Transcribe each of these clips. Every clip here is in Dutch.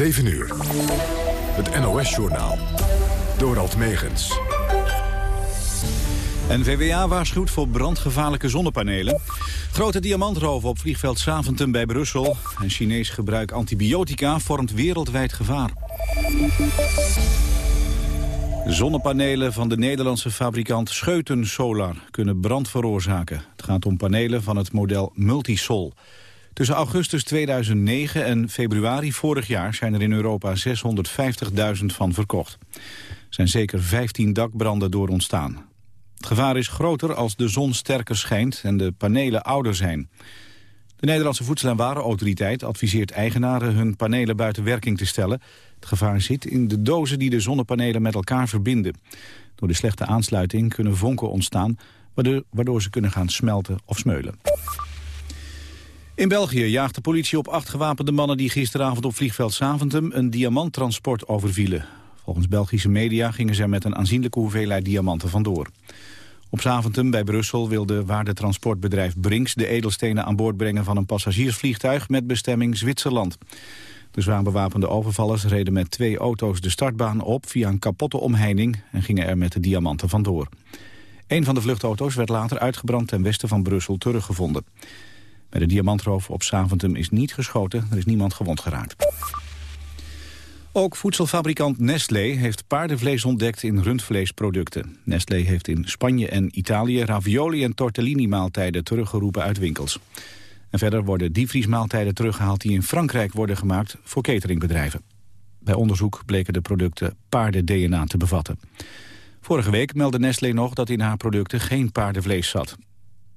7 uur. Het NOS-journaal. Dorald Megens. NVWA waarschuwt voor brandgevaarlijke zonnepanelen. Grote diamantroof op vliegveld Saventem bij Brussel. En Chinees gebruik antibiotica vormt wereldwijd gevaar. Zonnepanelen van de Nederlandse fabrikant Scheuten Solar kunnen brand veroorzaken. Het gaat om panelen van het model Multisol. Tussen augustus 2009 en februari vorig jaar zijn er in Europa 650.000 van verkocht. Er zijn zeker 15 dakbranden door ontstaan. Het gevaar is groter als de zon sterker schijnt en de panelen ouder zijn. De Nederlandse Voedsel- en Warenautoriteit adviseert eigenaren hun panelen buiten werking te stellen. Het gevaar zit in de dozen die de zonnepanelen met elkaar verbinden. Door de slechte aansluiting kunnen vonken ontstaan, waardoor ze kunnen gaan smelten of smeulen. In België jaagt de politie op acht gewapende mannen die gisteravond op vliegveld Saventem een diamanttransport overvielen. Volgens Belgische media gingen ze met een aanzienlijke hoeveelheid diamanten vandoor. Op Zaventem bij Brussel wilde waardetransportbedrijf Brinks de edelstenen aan boord brengen van een passagiersvliegtuig met bestemming Zwitserland. De zwaar bewapende overvallers reden met twee auto's de startbaan op via een kapotte omheining en gingen er met de diamanten vandoor. Een van de vluchtauto's werd later uitgebrand ten westen van Brussel teruggevonden. Bij de diamantroof op Saventem is niet geschoten, er is niemand gewond geraakt. Ook voedselfabrikant Nestlé heeft paardenvlees ontdekt in rundvleesproducten. Nestlé heeft in Spanje en Italië ravioli en tortellini maaltijden teruggeroepen uit winkels. En verder worden diepvriesmaaltijden teruggehaald die in Frankrijk worden gemaakt voor cateringbedrijven. Bij onderzoek bleken de producten paarden-DNA te bevatten. Vorige week meldde Nestlé nog dat in haar producten geen paardenvlees zat.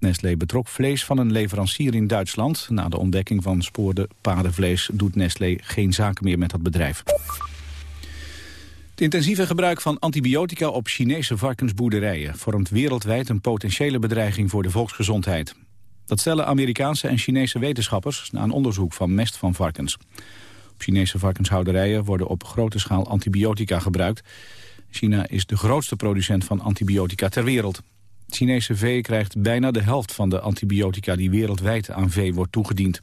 Nestlé betrok vlees van een leverancier in Duitsland. Na de ontdekking van spoorde paardenvlees doet Nestlé geen zaken meer met dat bedrijf. Het intensieve gebruik van antibiotica op Chinese varkensboerderijen... vormt wereldwijd een potentiële bedreiging voor de volksgezondheid. Dat stellen Amerikaanse en Chinese wetenschappers... na een onderzoek van mest van varkens. Op Chinese varkenshouderijen worden op grote schaal antibiotica gebruikt. China is de grootste producent van antibiotica ter wereld. Chinese vee krijgt bijna de helft van de antibiotica die wereldwijd aan vee wordt toegediend.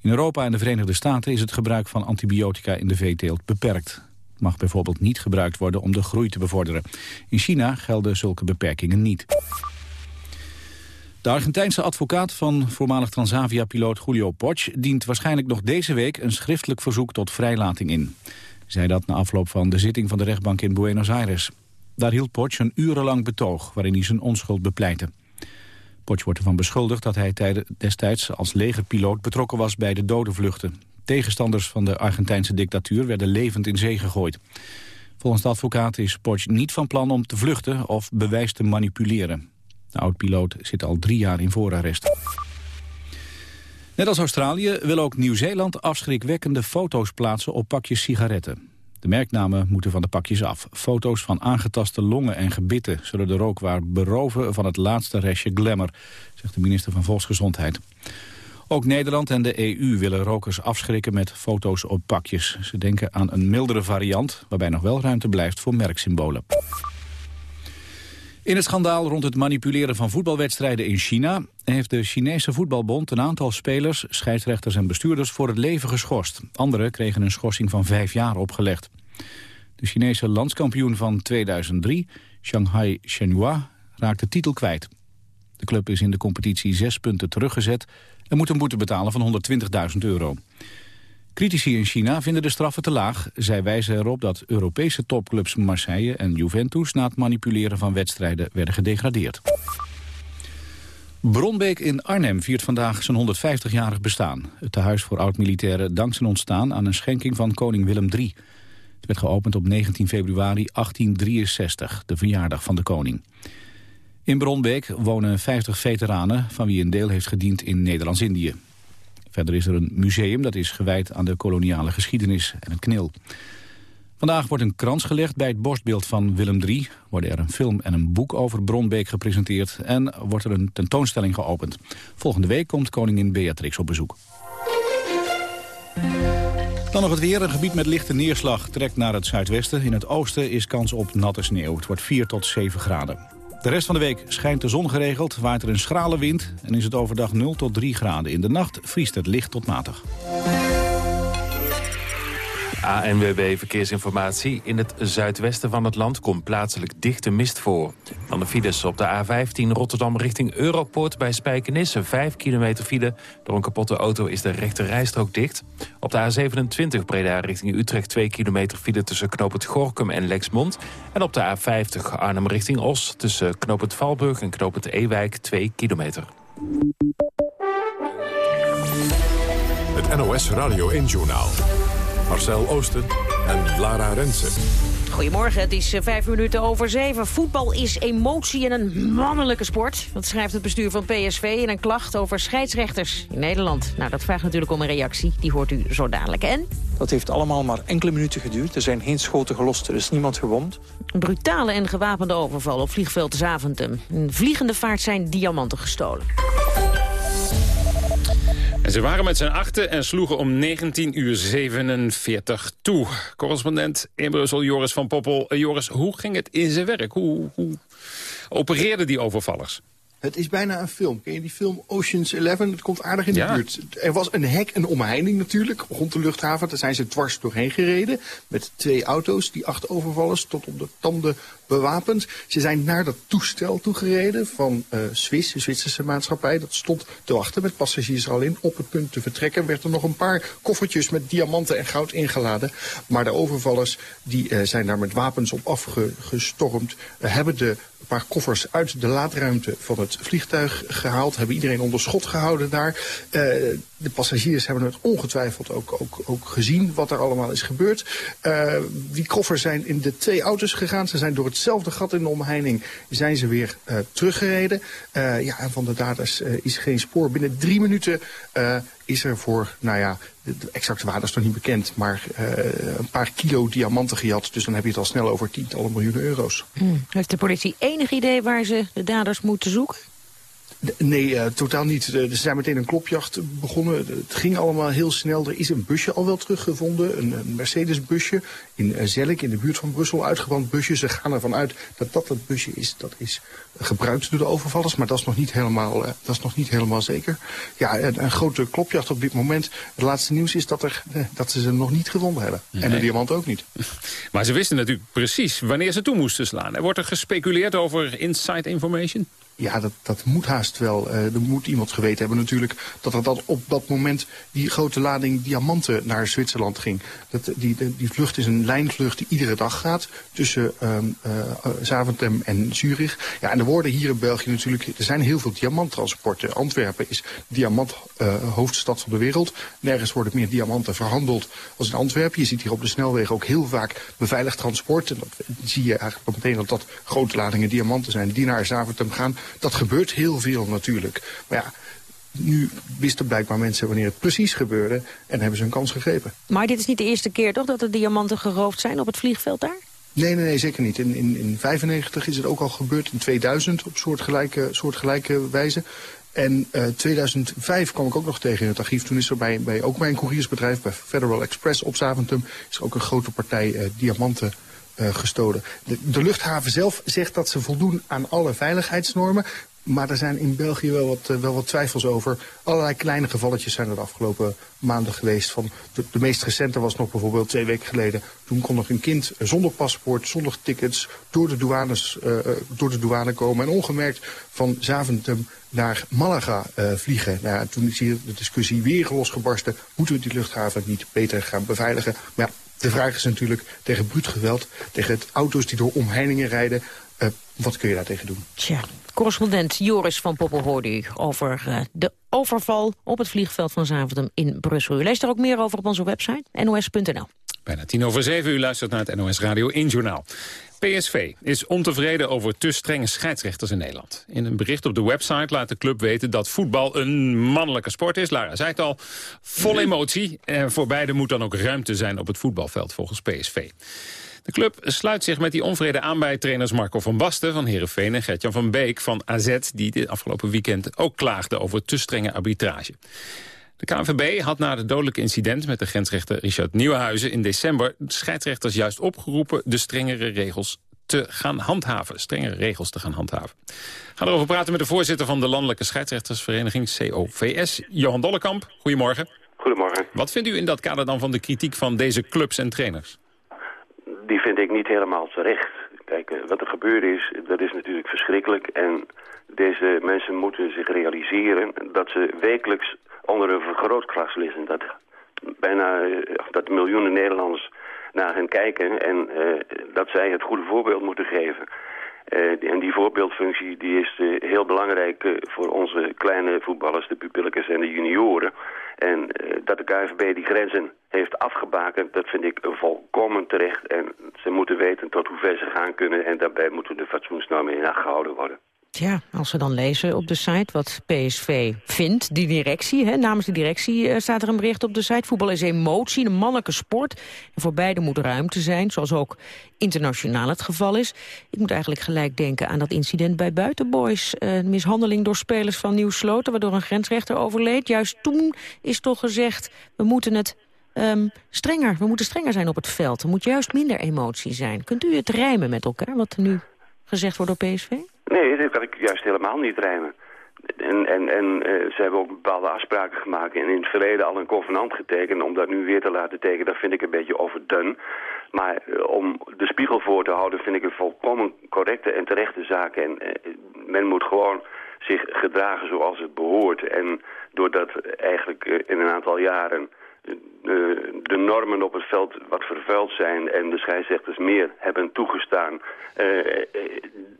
In Europa en de Verenigde Staten is het gebruik van antibiotica in de veeteelt beperkt. Het mag bijvoorbeeld niet gebruikt worden om de groei te bevorderen. In China gelden zulke beperkingen niet. De Argentijnse advocaat van voormalig Transavia-piloot Julio Poch... dient waarschijnlijk nog deze week een schriftelijk verzoek tot vrijlating in. Zei dat na afloop van de zitting van de rechtbank in Buenos Aires. Daar hield Potsch een urenlang betoog waarin hij zijn onschuld bepleitte. Potsch wordt ervan beschuldigd dat hij destijds als legerpiloot betrokken was bij de dodenvluchten. Tegenstanders van de Argentijnse dictatuur werden levend in zee gegooid. Volgens de advocaat is Potsch niet van plan om te vluchten of bewijs te manipuleren. De oud-piloot zit al drie jaar in voorarrest. Net als Australië wil ook Nieuw-Zeeland afschrikwekkende foto's plaatsen op pakjes sigaretten. De merknamen moeten van de pakjes af. Foto's van aangetaste longen en gebitten zullen de rookwaar beroven van het laatste restje glamour, zegt de minister van Volksgezondheid. Ook Nederland en de EU willen rokers afschrikken met foto's op pakjes. Ze denken aan een mildere variant, waarbij nog wel ruimte blijft voor merksymbolen. In het schandaal rond het manipuleren van voetbalwedstrijden in China... heeft de Chinese voetbalbond een aantal spelers, scheidsrechters en bestuurders... voor het leven geschorst. Anderen kregen een schorsing van vijf jaar opgelegd. De Chinese landskampioen van 2003, Shanghai Shenhua, raakt de titel kwijt. De club is in de competitie zes punten teruggezet... en moet een boete betalen van 120.000 euro. Critici in China vinden de straffen te laag. Zij wijzen erop dat Europese topclubs Marseille en Juventus... na het manipuleren van wedstrijden werden gedegradeerd. Bronbeek in Arnhem viert vandaag zijn 150-jarig bestaan. Het tehuis voor oud-militairen dankt zijn ontstaan aan een schenking van koning Willem III. Het werd geopend op 19 februari 1863, de verjaardag van de koning. In Bronbeek wonen 50 veteranen van wie een deel heeft gediend in Nederlands-Indië. Verder is er een museum dat is gewijd aan de koloniale geschiedenis en het knil. Vandaag wordt een krans gelegd bij het borstbeeld van Willem III. Worden er een film en een boek over Bronbeek gepresenteerd... en wordt er een tentoonstelling geopend. Volgende week komt koningin Beatrix op bezoek. Dan nog het weer. Een gebied met lichte neerslag trekt naar het zuidwesten. In het oosten is kans op natte sneeuw. Het wordt 4 tot 7 graden. De rest van de week schijnt de zon geregeld, waait er een schrale wind... en is het overdag 0 tot 3 graden. In de nacht vriest het licht tot matig. ANWB Verkeersinformatie. In het zuidwesten van het land komt plaatselijk dichte mist voor. Van de files op de A15 Rotterdam richting Europoort bij Spijkenisse. 5 kilometer file. Door een kapotte auto is de rechte rijstrook dicht. Op de A27 Breda richting Utrecht 2 kilometer file tussen Knoop het Gorkum en Lexmond. En op de A50 Arnhem richting Os tussen Knoop het Valburg en Knoop het Ewijk 2 kilometer. Het NOS Radio 1-journaal. Marcel Oosten en Lara Rensen. Goedemorgen, het is eh, vijf minuten over zeven. Voetbal is emotie en een mannelijke sport. Dat schrijft het bestuur van PSV in een klacht over scheidsrechters in Nederland. Nou, dat vraagt natuurlijk om een reactie. Die hoort u zo dadelijk. En? Dat heeft allemaal maar enkele minuten geduurd. Er zijn geen schoten gelost, er is niemand gewond. Een brutale en gewapende overval op vliegveld Zaventem. In vliegende vaart zijn diamanten gestolen. En ze waren met z'n achten en sloegen om 19 uur 47 toe. Correspondent in Brussel, Joris van Poppel. Eh, Joris, hoe ging het in zijn werk? Hoe, hoe opereerden die overvallers? Het is bijna een film. Ken je die film Ocean's Eleven? Het komt aardig in de buurt. Er was een hek en omheining natuurlijk rond de luchthaven. Daar zijn ze dwars doorheen gereden. Met twee auto's, die acht overvallers, tot op de tanden bewapend. Ze zijn naar dat toestel toegereden van uh, Swiss, de Zwitserse maatschappij. Dat stond te wachten met passagiers er al in. Op het punt te vertrekken werd er nog een paar koffertjes met diamanten en goud ingeladen. Maar de overvallers die uh, zijn daar met wapens op afgestormd. Uh, hebben de paar koffers uit de laadruimte van het vliegtuig gehaald. Hebben iedereen onder schot gehouden daar. De passagiers hebben het ongetwijfeld ook, ook, ook gezien wat er allemaal is gebeurd. die koffers zijn in de twee auto's gegaan. Ze zijn door het hetzelfde gat in de omheining zijn ze weer uh, teruggereden. Uh, ja, en van de daders is geen spoor. Binnen drie minuten is er voor, nou ja, de exacte waarde is nog niet bekend, maar een paar kilo diamanten gejat. Dus dan heb je het al snel over tientallen miljoenen euro's. Hmm. Heeft de politie enig idee waar ze de daders moeten zoeken? Nee, uh, totaal niet. Uh, er zijn meteen een klopjacht begonnen. Het ging allemaal heel snel. Er is een busje al wel teruggevonden. Een, een Mercedes-busje in uh, Zellik, in de buurt van Brussel. Uitgebrand busje. Ze gaan ervan uit dat dat het busje is. Dat is gebruikt door de overvallers. Maar dat is nog niet helemaal, dat is nog niet helemaal zeker. Ja, een, een, grote klopjacht op dit moment. Het laatste nieuws is dat, er, dat ze ze nog niet gevonden hebben. Nee. En de diamant ook niet. Maar ze wisten natuurlijk precies wanneer ze toe moesten slaan. Wordt er gespeculeerd over inside information? Ja, dat, dat moet haast wel. Uh, er moet iemand geweten hebben natuurlijk dat er dat op dat moment die grote lading diamanten naar Zwitserland ging. Dat, die, die vlucht is een lijnvlucht die iedere dag gaat tussen um, uh, Zaventem en Zurich. Ja, en er worden hier in België natuurlijk, er zijn heel veel diamanttransporten. Antwerpen is diamant uh, hoofdstad van de wereld. Nergens worden meer diamanten verhandeld als in Antwerpen. Je ziet hier op de snelwegen ook heel vaak beveiligd transport. En dat zie je eigenlijk meteen dat dat grote ladingen diamanten zijn die naar Zaventem gaan. Dat gebeurt heel veel natuurlijk. Maar ja, nu wisten blijkbaar mensen wanneer het precies gebeurde... en hebben ze hun kans gegrepen. Maar dit is niet de eerste keer toch dat er diamanten geroofd zijn op het vliegveld daar? Nee, nee, nee, zeker niet. In, in, in 95 is het ook al gebeurd, in 2000 op soortgelijke, soortgelijke wijze. En uh, 2005 kwam ik ook nog tegen in het archief. Toen is er bij, bij ook bij een couriersbedrijf, bij Federal Express op Zaventem... is er ook een grote partij uh, diamanten uh, gestolen. De, de, luchthaven zelf zegt dat ze voldoen aan alle veiligheidsnormen. Maar er zijn in België wel wat, uh, wel wat twijfels over. Allerlei kleine gevalletjes zijn er de afgelopen maanden geweest. Van de, meest recente was nog bijvoorbeeld twee weken geleden. Toen kon nog een kind zonder paspoort, zonder tickets... door de, douanes, uh, door de douane komen en ongemerkt van Zaventem naar Malaga vliegen. Nou, ja, toen is hier de discussie weer losgebarsten. Moeten we die luchthaven niet beter gaan beveiligen? Maar ja, de vraag is natuurlijk tegen bruut geweld, tegen het auto's die door omheiningen rijden. Uh, wat kun je daar tegen doen? Tja, correspondent Joris van Poppel hoorde u over uh, de overval op het vliegveld van Zaventem in Brussel. U leest er ook meer over op onze website, nos.nl. Bijna tien over zeven, u luistert naar het NOS Radio 1 Journaal. PSV is ontevreden over te strenge scheidsrechters in Nederland. In een bericht op de website laat de club weten dat voetbal een mannelijke sport is. Lara zei het al, vol emotie. En voor beide moet dan ook ruimte zijn op het voetbalveld volgens PSV. De club sluit zich met die onvrede aan bij trainers Marco van Basten van Heerenveen... en Gertjan van Beek van AZ, die dit afgelopen weekend ook klaagde over te strenge arbitrage. De KNVB had na het dodelijke incident met de grensrechter Richard Nieuwenhuizen in december de scheidsrechters juist opgeroepen de strengere regels te gaan handhaven. Strengere regels te gaan handhaven. We gaan erover praten met de voorzitter van de Landelijke Scheidsrechtersvereniging COVS, Johan Dollekamp. Goedemorgen. Goedemorgen. Wat vindt u in dat kader dan van de kritiek van deze clubs en trainers? Die vind ik niet helemaal terecht. Kijk, wat er gebeurd is, dat is natuurlijk verschrikkelijk. En deze mensen moeten zich realiseren dat ze wekelijks onder een vergrootglas liggen. Dat bijna dat miljoenen Nederlanders naar hen kijken en dat zij het goede voorbeeld moeten geven. En die voorbeeldfunctie die is heel belangrijk voor onze kleine voetballers, de pupilletjes en de junioren. En dat de KNVB die grenzen heeft afgebakend, dat vind ik volkomen terecht. En ze moeten weten tot hoe ver ze gaan kunnen en daarbij moeten de fatsoensnormen in acht gehouden worden. Ja, als we dan lezen op de site wat PSV vindt, die directie, hè, namens de directie uh, staat er een bericht op de site. Voetbal is emotie, een mannelijke sport. En voor beide moet ruimte zijn, zoals ook internationaal het geval is. Ik moet eigenlijk gelijk denken aan dat incident bij Buitenboys. Uh, mishandeling door spelers van Nieuw Sloten, waardoor een grensrechter overleed. Juist toen is toch gezegd, we moeten het um, strenger, we moeten strenger zijn op het veld. Er moet juist minder emotie zijn. Kunt u het rijmen met elkaar, wat er nu gezegd wordt door PSV? Nee, dat kan ik juist helemaal niet rijmen. En, en, en uh, ze hebben ook bepaalde afspraken gemaakt en in het verleden al een convenant getekend. Om dat nu weer te laten tekenen, dat vind ik een beetje overdun. Maar uh, om de spiegel voor te houden vind ik een volkomen correcte en terechte zaak. En uh, men moet gewoon zich gedragen zoals het behoort. En doordat eigenlijk in een aantal jaren de normen op het veld wat vervuild zijn en de scheidsrechters meer hebben toegestaan, uh,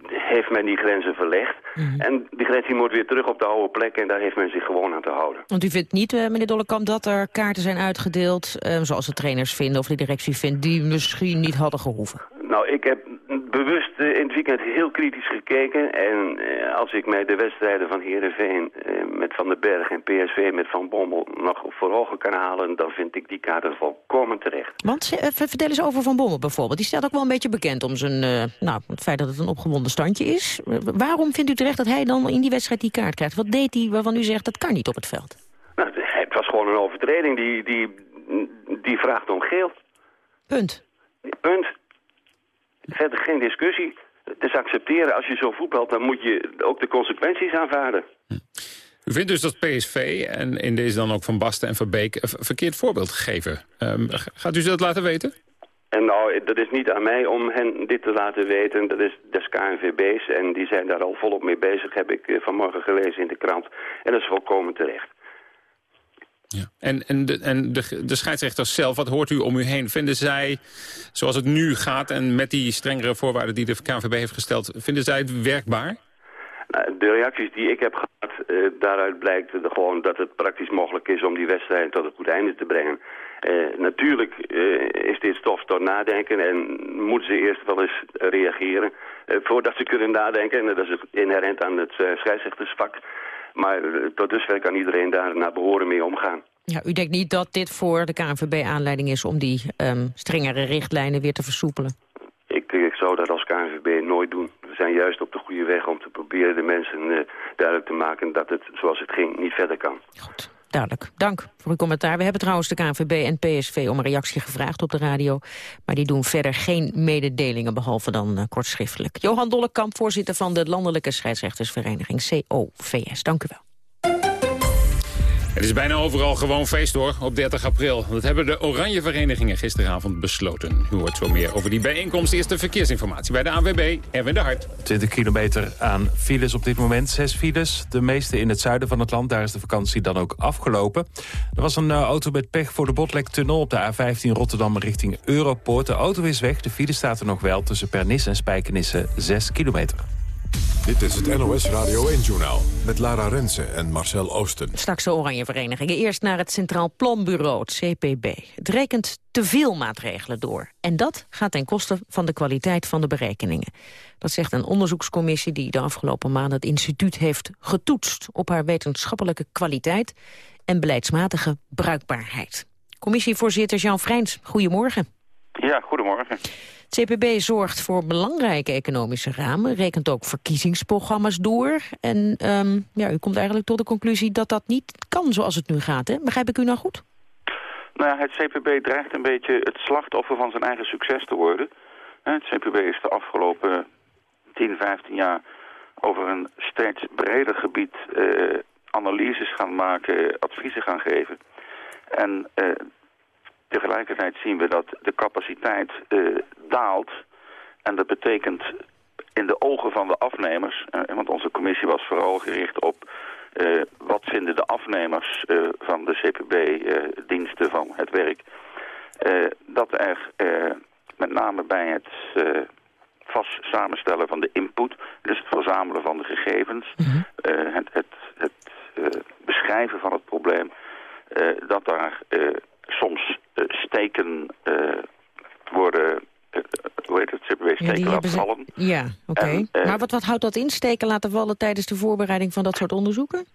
heeft men die grenzen verlegd. Mm. En die grens moet weer terug op de oude plek en daar heeft men zich gewoon aan te houden. Want u vindt niet, uh, meneer Dollekamp, dat er kaarten zijn uitgedeeld, uh, zoals de trainers vinden of de directie vindt, die misschien niet hadden gehoeven? Nou, ik heb bewust uh, in het weekend heel kritisch gekeken. En uh, als ik mij de wedstrijden van Heerenveen uh, met Van den Berg en PSV met Van Bommel nog voor ogen kan halen... dan vind ik die kaarten volkomen terecht. Want vertel eens over Van Bommel bijvoorbeeld. Die staat ook wel een beetje bekend om zijn, nou, het feit dat het een opgewonden standje is. waarom vindt u terecht dat hij dan in die wedstrijd die kaart krijgt? Wat deed hij waarvan u zegt dat kan niet op het veld? Nou, het was gewoon een overtreding. Die, die, die vraagt om geel. Punt. Punt. Verder geen discussie. Het is accepteren. Als je zo voetbalt, dan moet je ook de consequenties aanvaarden. U vindt dus dat PSV, en in deze dan ook Van Basten en Verbeek... een verkeerd voorbeeld gegeven. Um, gaat u ze dat laten weten? En nou, dat is niet aan mij om hen dit te laten weten. Dat is des KNVB's en die zijn daar al volop mee bezig, heb ik vanmorgen gelezen in de krant. En dat is volkomen terecht. Ja. En, en, de, en de, de scheidsrechters zelf, wat hoort u om u heen? Vinden zij, zoals het nu gaat en met die strengere voorwaarden die de KNVB heeft gesteld... vinden zij het werkbaar? Nou, de reacties die ik heb gehad, uh, daaruit blijkt gewoon dat het praktisch mogelijk is om die wedstrijd tot een goed einde te brengen. Uh, natuurlijk uh, is dit stof tot nadenken en moeten ze eerst wel eens reageren voordat ze kunnen nadenken. En dat is inherent aan het scheidsrechtersvak. Maar tot dusver kan iedereen daar naar behoren mee omgaan. Ja, u denkt niet dat dit voor de KNVB aanleiding is om die um, strengere richtlijnen weer te versoepelen? Ik, ik zou dat als KNVB nooit doen. We zijn juist op de goede weg om te proberen de mensen uh, duidelijk te maken dat het zoals het ging niet verder kan. Goed. Duidelijk. Dank voor uw commentaar. We hebben trouwens de KNVB en PSV om een reactie gevraagd op de radio. Maar die doen verder geen mededelingen, behalve dan uh, kortschriftelijk. Johan Dollekamp, voorzitter van de Landelijke Scheidsrechtersvereniging COVS. Dank u wel. Het is bijna overal gewoon feest hoor, op 30 april. Dat hebben de Oranje Verenigingen gisteravond besloten. U hoort zo meer over die bijeenkomst. Eerste verkeersinformatie bij de ANWB, Erwin de Hart. 20 kilometer aan files op dit moment, zes files. De meeste in het zuiden van het land, daar is de vakantie dan ook afgelopen. Er was een uh, auto met pech voor de Botlektunnel op de A15 Rotterdam richting Europoort. De auto is weg, de file staat er nog wel tussen Pernis en Spijkenisse 6 kilometer. Dit is het NOS Radio 1-journaal met Lara Rensen en Marcel Oosten. Straks de Oranje Verenigingen. Eerst naar het Centraal Planbureau, het CPB. Het rekent te veel maatregelen door. En dat gaat ten koste van de kwaliteit van de berekeningen. Dat zegt een onderzoekscommissie die de afgelopen maanden het instituut heeft getoetst... op haar wetenschappelijke kwaliteit en beleidsmatige bruikbaarheid. Commissievoorzitter Jean Vrijns, goedemorgen. Ja, goedemorgen. CPB zorgt voor belangrijke economische ramen, rekent ook verkiezingsprogramma's door. En um, ja, u komt eigenlijk tot de conclusie dat dat niet kan zoals het nu gaat. Hè? Begrijp ik u nou goed? Nou ja, het CPB dreigt een beetje het slachtoffer van zijn eigen succes te worden. Het CPB is de afgelopen 10, 15 jaar over een steeds breder gebied uh, analyses gaan maken, adviezen gaan geven. En tegelijkertijd zien we dat de capaciteit daalt. En dat betekent in de ogen van de afnemers, want onze commissie was vooral gericht op wat vinden de afnemers van de CPB-diensten van het werk, dat er met name bij het vast samenstellen van de input, dus het verzamelen van de gegevens, mhm. eh, het, het, het beschrijven van het probleem, dat daar soms steken worden, hoe heet het, CPW, steken ja, laten vallen. Ja, oké. maar wat, wat houdt dat in, steken laten vallen tijdens de voorbereiding van dat soort onderzoeken?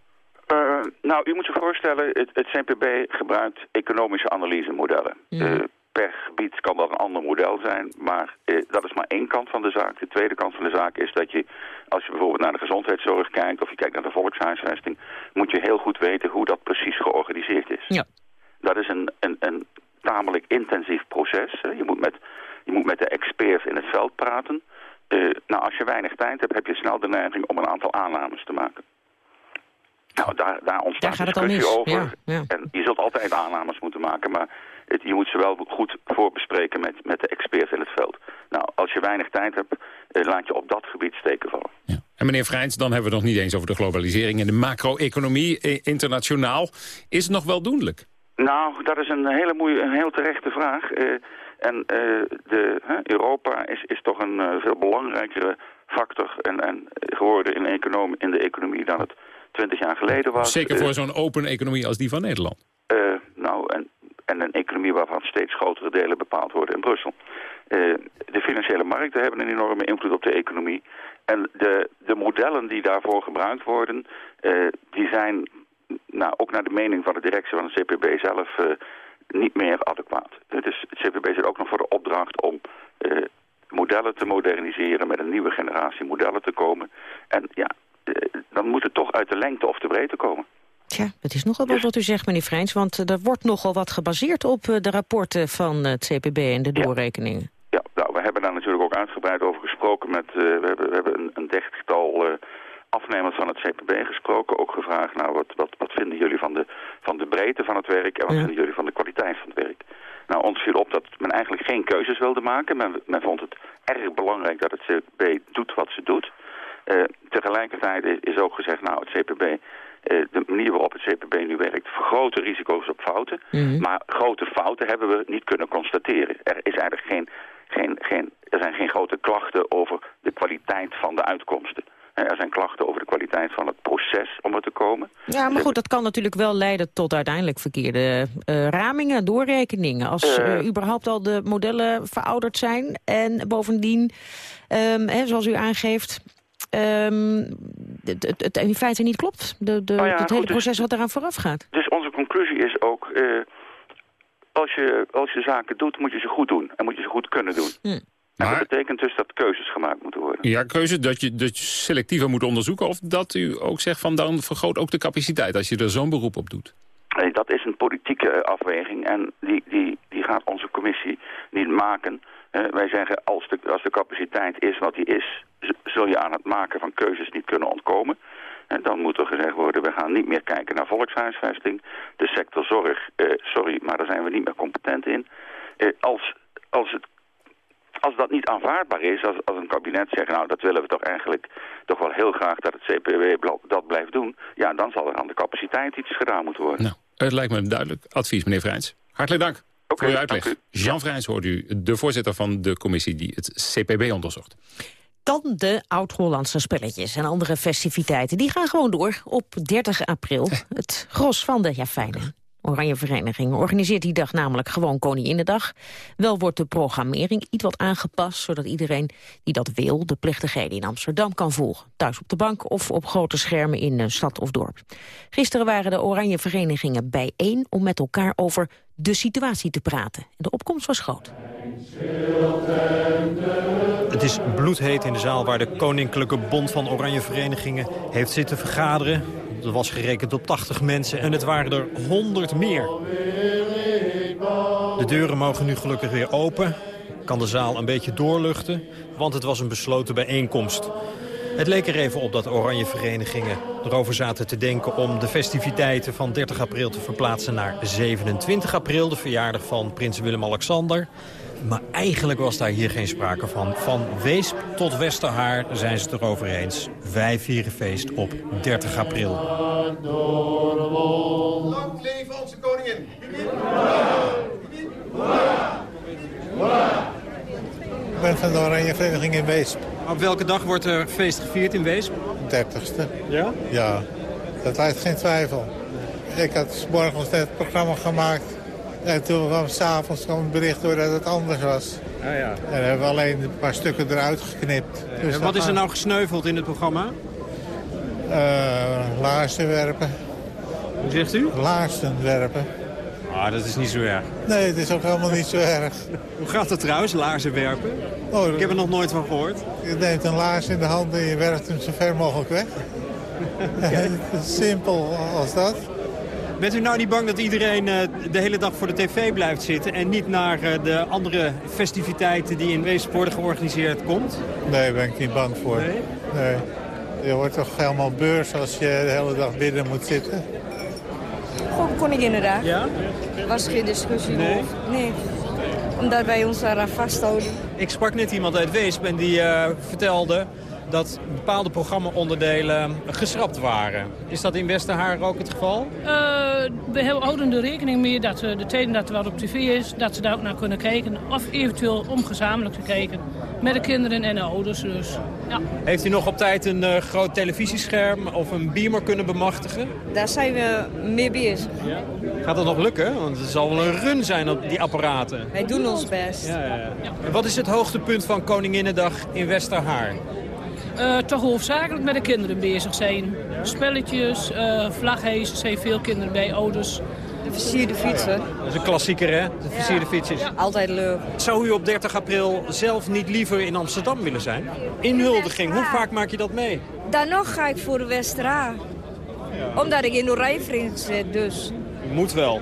nou, u moet zich voorstellen, het, het CPB gebruikt economische analysemodellen. Mm per gebied kan dat een ander model zijn, maar eh, dat is maar één kant van de zaak. De tweede kant van de zaak is dat je, als je bijvoorbeeld naar de gezondheidszorg kijkt of je kijkt naar de volkshuisvesting, moet je heel goed weten hoe dat precies georganiseerd is. Ja. Dat is een, een, een tamelijk intensief proces. Je moet, met, je moet met de experts in het veld praten. Uh, nou, als je weinig tijd hebt, heb je snel de neiging om een aantal aannames te maken. Nou, daar, daar ontstaat daar discussie over. Ja, En je zult altijd aannames moeten maken, maar het, je moet ze wel goed voorbespreken met, met de experts in het veld. Nou, als je weinig tijd hebt, eh, laat je op dat gebied steken vallen. Ja. En meneer Vrijns, dan hebben we het nog niet eens over de globalisering en de macro-economie eh, internationaal. Is het nog wel doenlijk? Nou, dat is een hele moeie, een heel terechte vraag. Uh, en uh, de, Europa is, is toch een veel belangrijkere factor en, en geworden in, economie, in de economie dan het twintig jaar geleden was. Zeker voor zo'n open economie als die van Nederland. nou, en en een economie waarvan steeds grotere delen bepaald worden in Brussel. De financiële markten hebben een enorme invloed op de economie. En de, de modellen die daarvoor gebruikt worden, die zijn nou, ook naar de mening van de directie van het CPB zelf uh, niet meer adequaat. Dus het CPB zit ook nog voor de opdracht om modellen te moderniseren, met een nieuwe generatie modellen te komen. En ja, dan moet het toch uit de lengte of de breedte komen. Tja, het is nogal wat wat u zegt, meneer Vrijns, want eh, er wordt nogal wat gebaseerd op eh, de rapporten van het CPB en de doorrekeningen. Ja, nou, we hebben daar natuurlijk ook uitgebreid over gesproken met, we hebben, we hebben een, een dertigtal afnemers van het CPB gesproken, ook gevraagd, nou, wat, wat, wat vinden jullie van de, van de breedte van het werk en wat vinden jullie van de kwaliteit van het werk? Nou, ons viel op dat men eigenlijk geen keuzes wilde maken. Men, men vond het erg belangrijk dat het CPB doet wat ze doet. Uh, tegelijkertijd is, is ook gezegd, nou, het CPB eh, de manier waarop het CPB nu werkt vergroot risico's op fouten. Mhm. Maar grote fouten hebben we niet kunnen constateren. Er, is eigenlijk geen, geen, geen, er zijn geen grote klachten over de kwaliteit van de uitkomsten. Er zijn klachten over de kwaliteit van het proces om er te komen. Ja, maar goed, dat kan natuurlijk wel leiden tot uiteindelijk verkeerde uh, ramingen, doorrekeningen. Als uh, überhaupt al de modellen verouderd zijn en bovendien, um, hè, zoals u aangeeft, um, het, het, in feite niet klopt. De, de, oh het hele dus- proces wat eraan vooraf gaat. Dus onze conclusie is ook... Uh, als, je, als je zaken doet, moet je ze goed doen. En moet je ze goed kunnen doen. Maar... dat betekent dus dat keuzes gemaakt moeten worden. Ja, keuzes dat je, dat je selectiever moet onderzoeken... of dat u ook zegt van dan vergroot ook de capaciteit... als je er zo'n beroep op doet? Nee, dat is een politieke afweging en die, die, die gaat onze commissie niet maken. wij zeggen, als de, als de capaciteit is wat die is, zul je aan het maken van keuzes niet kunnen ontkomen. En dan moet er gezegd worden, we gaan niet meer kijken naar volkshuisvesting. De sector zorg, eh, sorry, maar daar zijn we niet meer competent in. Eh, als, als, het, als dat niet aanvaardbaar is, als, als een kabinet zegt... nou, dat willen we toch eigenlijk toch wel heel graag dat het CPW dat blijft doen... ja, dan zal er aan de capaciteit iets gedaan moeten worden. Nou, het lijkt me een duidelijk advies, meneer Vrijns. Hartelijk dank. voor uw uitleg. Jean Vrijns hoort u, de voorzitter van de commissie die het CPB onderzocht. Dan de Oud-Hollandse spelletjes en andere festiviteiten. Die gaan gewoon door op 30 april. Het gros van de, ja fijne, Oranje Vereniging organiseert die dag namelijk gewoon Koninginnedag. Wel wordt de programmering iets wat aangepast... zodat iedereen die dat wil de plechtigheden in Amsterdam kan volgen. Thuis op de bank of op grote schermen in een stad of dorp. Gisteren waren de Oranje Verenigingen bijeen... om met elkaar over de situatie te praten. De opkomst was groot. Het is bloedheet in de zaal waar de Koninklijke Bond van Oranje Verenigingen heeft zitten vergaderen. Er was gerekend op 80 mensen en het waren er 100 meer. De deuren mogen nu gelukkig weer open. Kan de zaal een beetje doorluchten, want het was een besloten bijeenkomst. Het leek er even op dat oranje verenigingen erover zaten te denken... om de festiviteiten van 30 april te verplaatsen naar 27 april... de verjaardag van prins Willem-Alexander. Maar eigenlijk was daar hier geen sprake van. Van Weesp tot Westerhaar zijn ze het erover eens. Wij vieren feest op 30 april. Lang leven onze koningin! Ik ben van de Oranje Vereniging in Weesp. Op welke dag wordt er feest gevierd in Weesp? 30ste. Ja? Ja, dat lijkt geen twijfel. Ik had morgens net het programma gemaakt. En toen kwam s'avonds het bericht door dat het anders was. Ah, ja. En dan hebben we alleen een paar stukken eruit geknipt. Dus En wat is er nou gesneuveld in het programma? Uh, laarzen werpen. Hoe zegt u? Laarzen werpen. Ah, dat is niet zo erg. Nee, het is ook helemaal niet zo erg. Hoe gaat het trouwens, laarzen werpen? Oh, Ik heb er nog nooit van gehoord. Je neemt een laars in de hand en je werpt hem zo ver mogelijk weg. Simpel als dat. Bent u nou niet bang dat iedereen uh, de hele dag voor de tv blijft zitten... en niet naar uh, de andere festiviteiten die in Weesp worden georganiseerd komt? Nee, daar ben ik niet bang voor. Nee? nee. Je wordt toch helemaal beurs als je de hele dag binnen moet zitten. Gewoon Koninginnedag. Ja? was geen discussie Nee? Nee. Omdat wij ons daaraan vasthouden. Ik sprak net iemand uit Weesp en die uh, vertelde dat bepaalde programma-onderdelen geschrapt waren. Is dat in Westerhaar ook het geval? Uh, we houden er rekening mee dat uh, de tijden dat er wat op tv is... dat ze daar ook naar kunnen kijken. Of eventueel om gezamenlijk te kijken. Met de kinderen en de ouders dus. Ja. Heeft u nog op tijd een uh, groot televisiescherm of een beamer kunnen bemachtigen? Daar zijn we mee bezig. Ja. Gaat dat nog lukken? Want het zal wel een run zijn op die apparaten. Wij doen ons best. Ja, ja, ja. En wat is het hoogtepunt van Koninginnedag in Westerhaar? Uh, toch hoofdzakelijk met de kinderen bezig zijn. Spelletjes, uh, vlaghezers, zijn veel kinderen bij, ouders. De versierde fietsen. Dat is een klassieker, hè? De versierde ja. fietsjes. Ja. Altijd leuk. Zou u op 30 april zelf niet liever in Amsterdam willen zijn? Inhuldiging, hoe vaak maak je dat mee? Dan nog ga ik voor de Westra. Ja. Omdat ik in de zit, dus. U moet wel.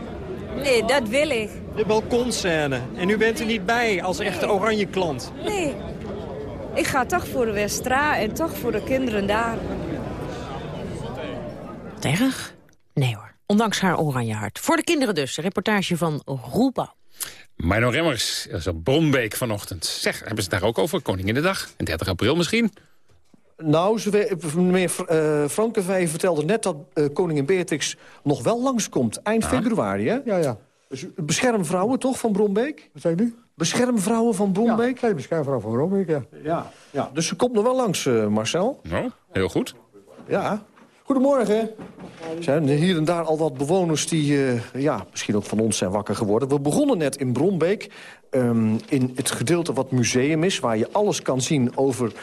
Nee, dat wil ik. De balkonscène. En u bent er niet bij als echte oranje klant. Nee. Ik ga toch voor de Westra en toch voor de kinderen daar. Terug? Nee hoor. Ondanks haar oranje hart. Voor de kinderen dus. Een reportage van Roelbouw. Mino Remmers is op Bronbeek vanochtend. Zeg, hebben ze het daar ook over? Koninginnedag? En 30 april misschien? Nou, ze, meneer uh, vertelde net dat uh, koningin Beatrix nog wel langskomt. Eind ah. februari, hè? Ja, ja. Dus beschermvrouwen toch van Bronbeek? Wat zei u? Beschermvrouwen van Bronbeek? Ja, beschermvrouw van Bronbeek, ja. ja. ja. Dus ze komt nog wel langs, uh, Marcel. Nou, heel goed. Ja. Goedemorgen. Er zijn hier en daar al wat bewoners die uh, ja, misschien ook van ons zijn wakker geworden. We begonnen net in Bronbeek, um, in het gedeelte wat museum is... waar je alles kan zien over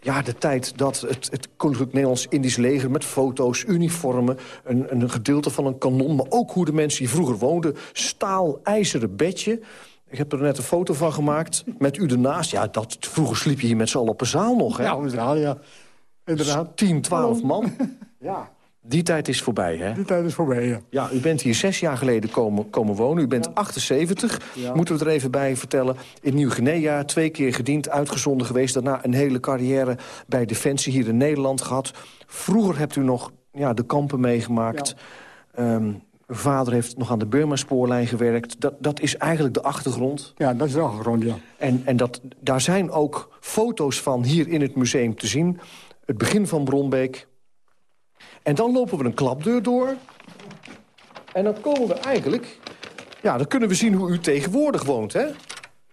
ja, de tijd dat het, het Koninklijk Nederlands-Indisch leger... met foto's, uniformen, een, een gedeelte van een kanon... maar ook hoe de mensen die vroeger woonden, staal, ijzeren bedje... Ik heb er net een foto van gemaakt, met u ernaast. Ja, dat, vroeger sliep je hier met z'n allen op een zaal nog, hè? Ja, op een zaal, ja. Inderdaad. 10, 12 man. ja. Die tijd is voorbij, hè? Die tijd is voorbij, ja. Ja, u bent hier zes jaar geleden komen, komen wonen. U bent ja. 78, ja. moeten we er even bij vertellen. In Nieuw-Guinea, twee keer gediend, uitgezonden geweest. Daarna een hele carrière bij Defensie hier in Nederland gehad. Vroeger hebt u nog ja, de kampen meegemaakt. Ja. Um, uw vader heeft nog aan de Burma-spoorlijn gewerkt. Dat, dat is eigenlijk de achtergrond. Ja, dat is de achtergrond, ja. En, en dat, daar zijn ook foto's van hier in het museum te zien. Het begin van Bronbeek, en dan lopen we een klapdeur door. En dan komen we eigenlijk... Ja, dan kunnen we zien hoe u tegenwoordig woont, hè?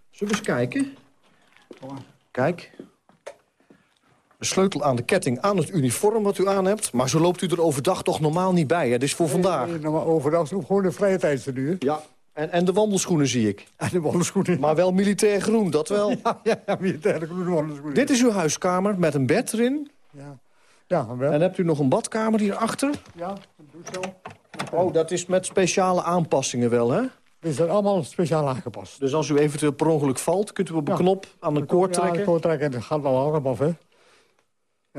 Zullen we eens kijken? Kijk. De sleutel aan de ketting aan het uniform wat u aan hebt. Maar zo loopt u er overdag toch normaal niet bij, hè? Dit is voor vandaag. Nee, nee, overdag is gewoon de vrije tijdstuur. Ja, en, en de wandelschoenen zie ik. En de wandelschoenen. Maar wel militair groen, dat wel. Ja, ja, ja militair groen wandelschoenen. Dit is uw huiskamer met een bed erin. Ja. Ja, wel. En hebt u nog een badkamer hierachter? Ja, dat doe ik zo. Oh, dat is met speciale aanpassingen wel, hè? Is dat allemaal speciaal aangepast. Dus als u eventueel per ongeluk valt, kunt u op een ja. knop aan de koord trekken? Ja, de koord trekken, dat gaat wel allemaal af, hè?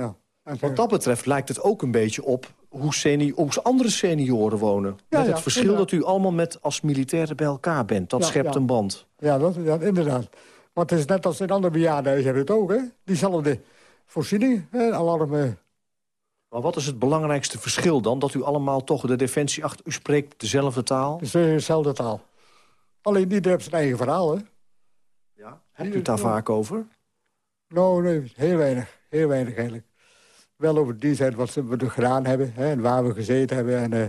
Ja. Wat dat betreft lijkt het ook een beetje op hoe, seni hoe andere senioren wonen. Ja, met het ja, verschil inderdaad. dat u allemaal met als militairen bij elkaar bent. Dat Ja, schept een band. Ja, dat, inderdaad. Maar het is net als in andere bejaardenhuizen hebben het ook, hè? Diezelfde voorzieningen, hè, alarmen. Maar wat is het belangrijkste verschil dan? Dat u allemaal toch de defensie achter u spreekt dezelfde taal? Is dezelfde taal. Alleen ieder heeft zijn eigen verhaal, hè. Ja. Hebt u het daar vaak over? Nou, nee, heel weinig. Heel weinig eigenlijk. Wel over die tijd wat we er gedaan hebben. Hè, en waar we gezeten hebben en uh,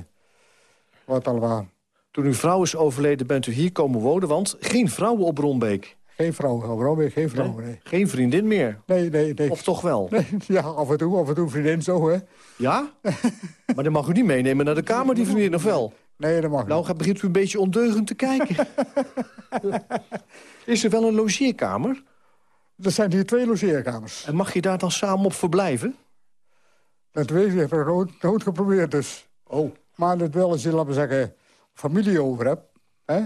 wat allemaal. Toen uw vrouw is overleden bent u hier komen wonen, want geen vrouwen op Bronbeek. Geen vrouwen op Bronbeek, geen vrouwen, nee. Geen vriendin meer? Nee, nee, nee. Of toch wel? Nee, ja, af en toe, af en toe vriendin zo, hè. Ja? maar dan mag u niet meenemen naar de kamer, die vriendin, of wel? Nee, dat mag Nou niet. begint u een beetje ondeugend te kijken. is er wel een logeerkamer? Er zijn hier twee logeerkamers. En mag je daar dan samen op verblijven? Dat weet ik, heb ik nooit, nooit geprobeerd dus. Oh. Maar dat wel als je, laten we zeggen, familie over hebt. Hè?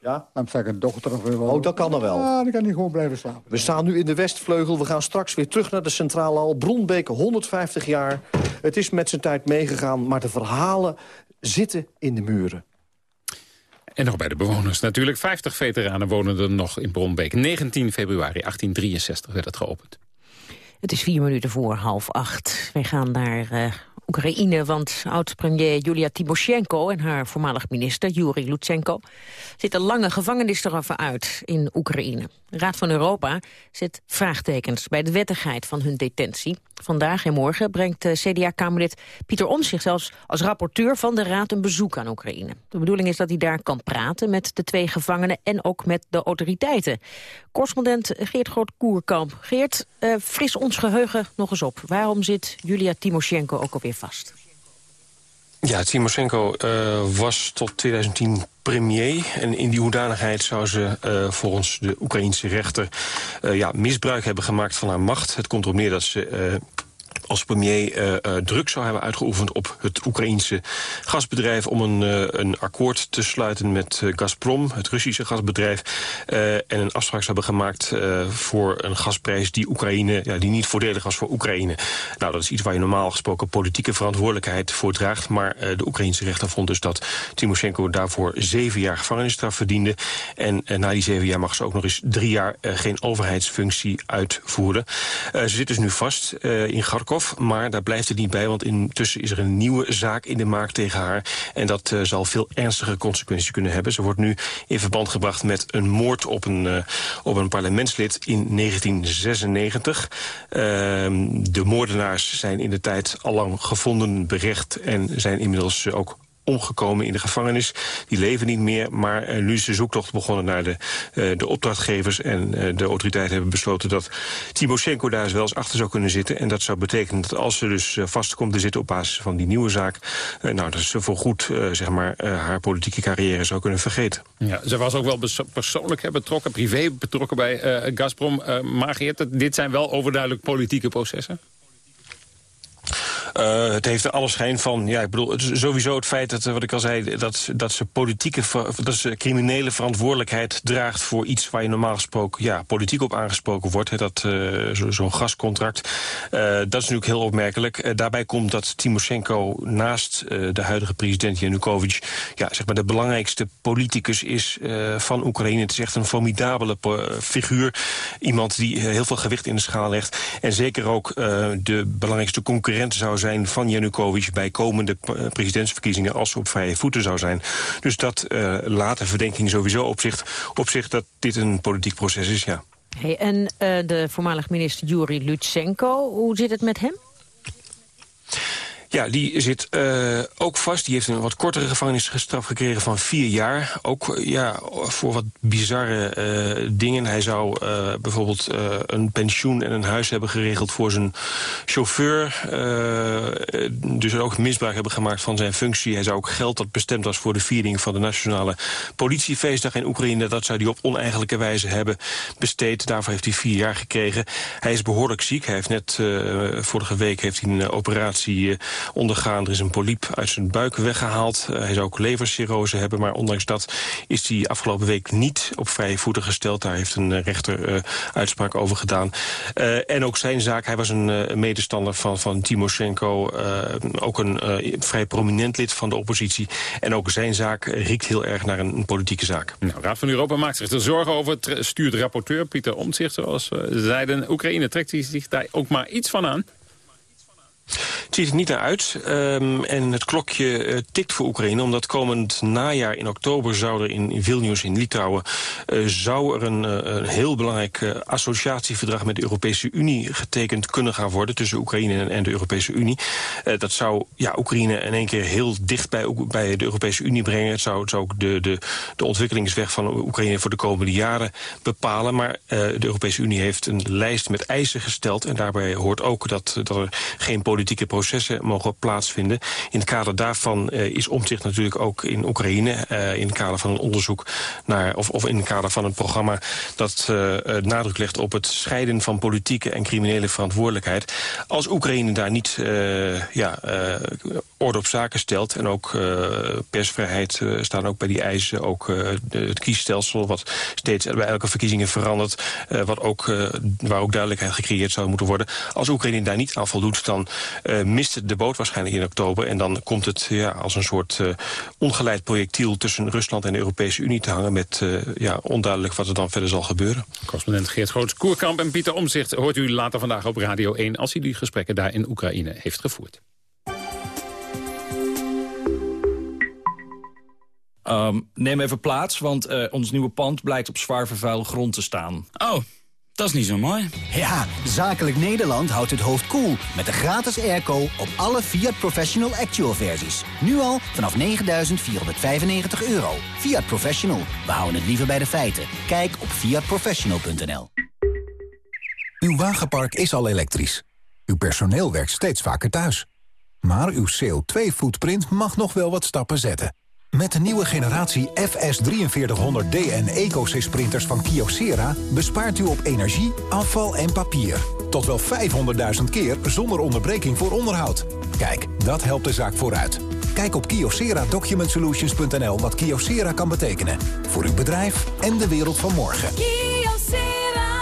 Ja. Dan zeg ik een dochter of wel. Oh, dat kan er wel. Ja, dan kan hij gewoon blijven slapen. We staan nu in de Westvleugel. We gaan straks weer terug naar de centrale hal. Bronbeek, 150 jaar. Het is met zijn tijd meegegaan, maar de verhalen zitten in de muren. En nog bij de bewoners natuurlijk. 50 veteranen wonen er nog in Bronbeek. 19 februari 1863 werd het geopend. Het is vier minuten voor half acht. Wij gaan naar uh, Oekraïne, want oud-premier Julia Timoshenko... en haar voormalig minister Yuri Lutsenko... zitten lange gevangenisstraffen uit in Oekraïne. De Raad van Europa zet vraagtekens bij de wettigheid van hun detentie. Vandaag en morgen brengt uh, CDA-kamerlid Pieter Omtzigt zelfs als rapporteur van de Raad een bezoek aan Oekraïne. De bedoeling is dat hij daar kan praten met de twee gevangenen en ook met de autoriteiten. Correspondent Geert Groot-Koerkamp. Geert, uh, fris ons geheugen nog eens op. Waarom zit Julia Timoshenko ook alweer vast? Ja, Timoshenko uh, was tot 2010 premier. En in die hoedanigheid zou ze uh, volgens de Oekraïnse rechter... Uh, ja, misbruik hebben gemaakt van haar macht. Het komt erop neer dat ze als premier uh, druk zou hebben uitgeoefend op het Oekraïense gasbedrijf om een, uh, een akkoord te sluiten met Gazprom, het Russische gasbedrijf, en een afspraak zou hebben gemaakt voor een gasprijs die Oekraïne, ja, die niet voordelig was voor Oekraïne. Nou, dat is iets waar je normaal gesproken politieke verantwoordelijkheid voor draagt, maar de Oekraïense rechter vond dus dat Timoshenko daarvoor zeven jaar gevangenisstraf verdiende. En na die zeven jaar mag ze ook nog eens drie jaar geen overheidsfunctie uitvoeren. ze zit dus nu vast in Maar daar blijft het niet bij, want intussen is er een nieuwe zaak in de maak tegen haar. En dat uh, zal veel ernstige consequenties kunnen hebben. Ze wordt nu in verband gebracht met een moord op een, uh, op een parlementslid in 1996. Uh, de moordenaars zijn in de tijd allang gevonden, berecht en zijn inmiddels ook omgekomen in de gevangenis. Die leven niet meer, maar uh, nu is de zoektocht begonnen naar de, uh, de opdrachtgevers. En uh, de autoriteiten hebben besloten dat Timoshenko daar wel eens achter zou kunnen zitten. En dat zou betekenen dat als ze dus vast komt te zitten op basis van die nieuwe zaak... nou, dat ze voorgoed zeg maar, haar politieke carrière zou kunnen vergeten. Ja, ze was ook wel persoonlijk betrokken, privé betrokken bij Gazprom. Margriet, dit zijn wel overduidelijk politieke processen? Uh, het heeft er alle schijn van. Ja, ik bedoel, het sowieso het feit dat, wat ik al zei, dat, dat ze politieke, dat ze criminele verantwoordelijkheid draagt voor iets waar je normaal gesproken, ja, politiek op aangesproken wordt. dat uh, zo'n zo gascontract. Dat is natuurlijk heel opmerkelijk. daarbij komt dat Timoshenko naast de huidige president Yanukovych, ja, zeg maar de belangrijkste politicus is van Oekraïne. Het is echt een formidabele figuur. Iemand die heel veel gewicht in de schaal legt. En zeker ook de belangrijkste concurrent zou zijn van Yanukovych bij komende presidentsverkiezingen als ze op vrije voeten zou zijn. Dus dat uh, laat de verdenking sowieso op zich, op zich dat dit een politiek proces is, ja. Hey, en uh, de voormalig minister Yuri Lutsenko, hoe zit het met hem? Ja, die zit uh, ook vast. Die heeft een wat kortere gevangenisstraf gekregen van vier jaar. Ook ja, voor wat bizarre uh, dingen. Hij zou bijvoorbeeld een pensioen en een huis hebben geregeld voor zijn chauffeur. dus ook misbruik hebben gemaakt van zijn functie. Hij zou ook geld dat bestemd was voor de viering van de nationale politiefeestdag in Oekraïne. Dat zou hij op oneigenlijke wijze hebben besteed. Daarvoor heeft hij vier jaar gekregen. Hij is behoorlijk ziek. Hij heeft net vorige week heeft hij een operatie ondergaan. Er is een poliep uit zijn buik weggehaald. hij zou ook levercirrose hebben, maar ondanks dat is hij afgelopen week niet op vrije voeten gesteld. Daar heeft een rechter uitspraak over gedaan. en ook zijn zaak, hij was een medestander van, van Timoshenko, ook een vrij prominent lid van de oppositie. En ook zijn zaak riekt heel erg naar een, politieke zaak. Nou, Raad van Europa maakt zich er zorgen over, stuurt rapporteur Pieter Omtzigt, zoals we zeiden. Oekraïne trekt zich daar ook maar iets van aan. Het ziet er niet naar uit. Um, en het klokje uh, tikt voor Oekraïne. Omdat komend najaar in oktober zou er in, Vilnius in Litouwen... Uh, zou er een, een heel belangrijk associatieverdrag met de Europese Unie getekend kunnen gaan worden. Tussen Oekraïne en, de Europese Unie. dat zou ja, Oekraïne in één keer heel dicht bij, bij de Europese Unie brengen. Het zou, het ook de, de, de ontwikkelingsweg van Oekraïne voor de komende jaren bepalen. Maar de Europese Unie heeft een lijst met eisen gesteld. En daarbij hoort ook dat, dat er geen politieke processen mogen plaatsvinden. In het kader daarvan uh, is omzicht natuurlijk ook in Oekraïne... Uh, in het kader van een onderzoek naar, of, of in het kader van een programma... dat uh, nadruk legt op het scheiden van politieke en criminele verantwoordelijkheid. Als Oekraïne daar niet ja, orde op zaken stelt... en ook persvrijheid staan ook bij die eisen, ook het kiesstelsel... wat steeds bij elke verkiezingen verandert... wat ook, waar ook duidelijkheid gecreëerd zou moeten worden. Als Oekraïne daar niet aan voldoet, dan mist de boot waarschijnlijk in oktober. En dan komt het ja, als een soort uh, ongeleid projectiel tussen Rusland en de Europese Unie te hangen. Met uh, ja, onduidelijk wat er dan verder zal gebeuren. Correspondent Geert Groots, Koerkamp en Pieter Omzicht hoort u later vandaag op Radio 1 als hij die gesprekken daar in Oekraïne heeft gevoerd. Um, neem even plaats, want uh, ons nieuwe pand blijkt op zwaar vervuilde grond te staan. Oh, dat is niet zo mooi. Ja, Zakelijk Nederland houdt het hoofd koel cool met de gratis airco op alle Fiat Professional Actual versies. Nu al vanaf 9.495 euro. Fiat Professional, we houden het liever bij de feiten. Kijk op fiatprofessional.nl Uw wagenpark is al elektrisch. Uw personeel werkt steeds vaker thuis. Maar uw CO2-footprint mag nog wel wat stappen zetten. Met de nieuwe generatie FS4300D en EcoSys printers van Kyocera... bespaart u op energie, afval en papier. Tot wel 500.000 keer zonder onderbreking voor onderhoud. Kijk, dat helpt de zaak vooruit. Kijk op kyocera-document-solutions.nl wat Kyocera kan betekenen. Voor uw bedrijf en de wereld van morgen. Kyocera.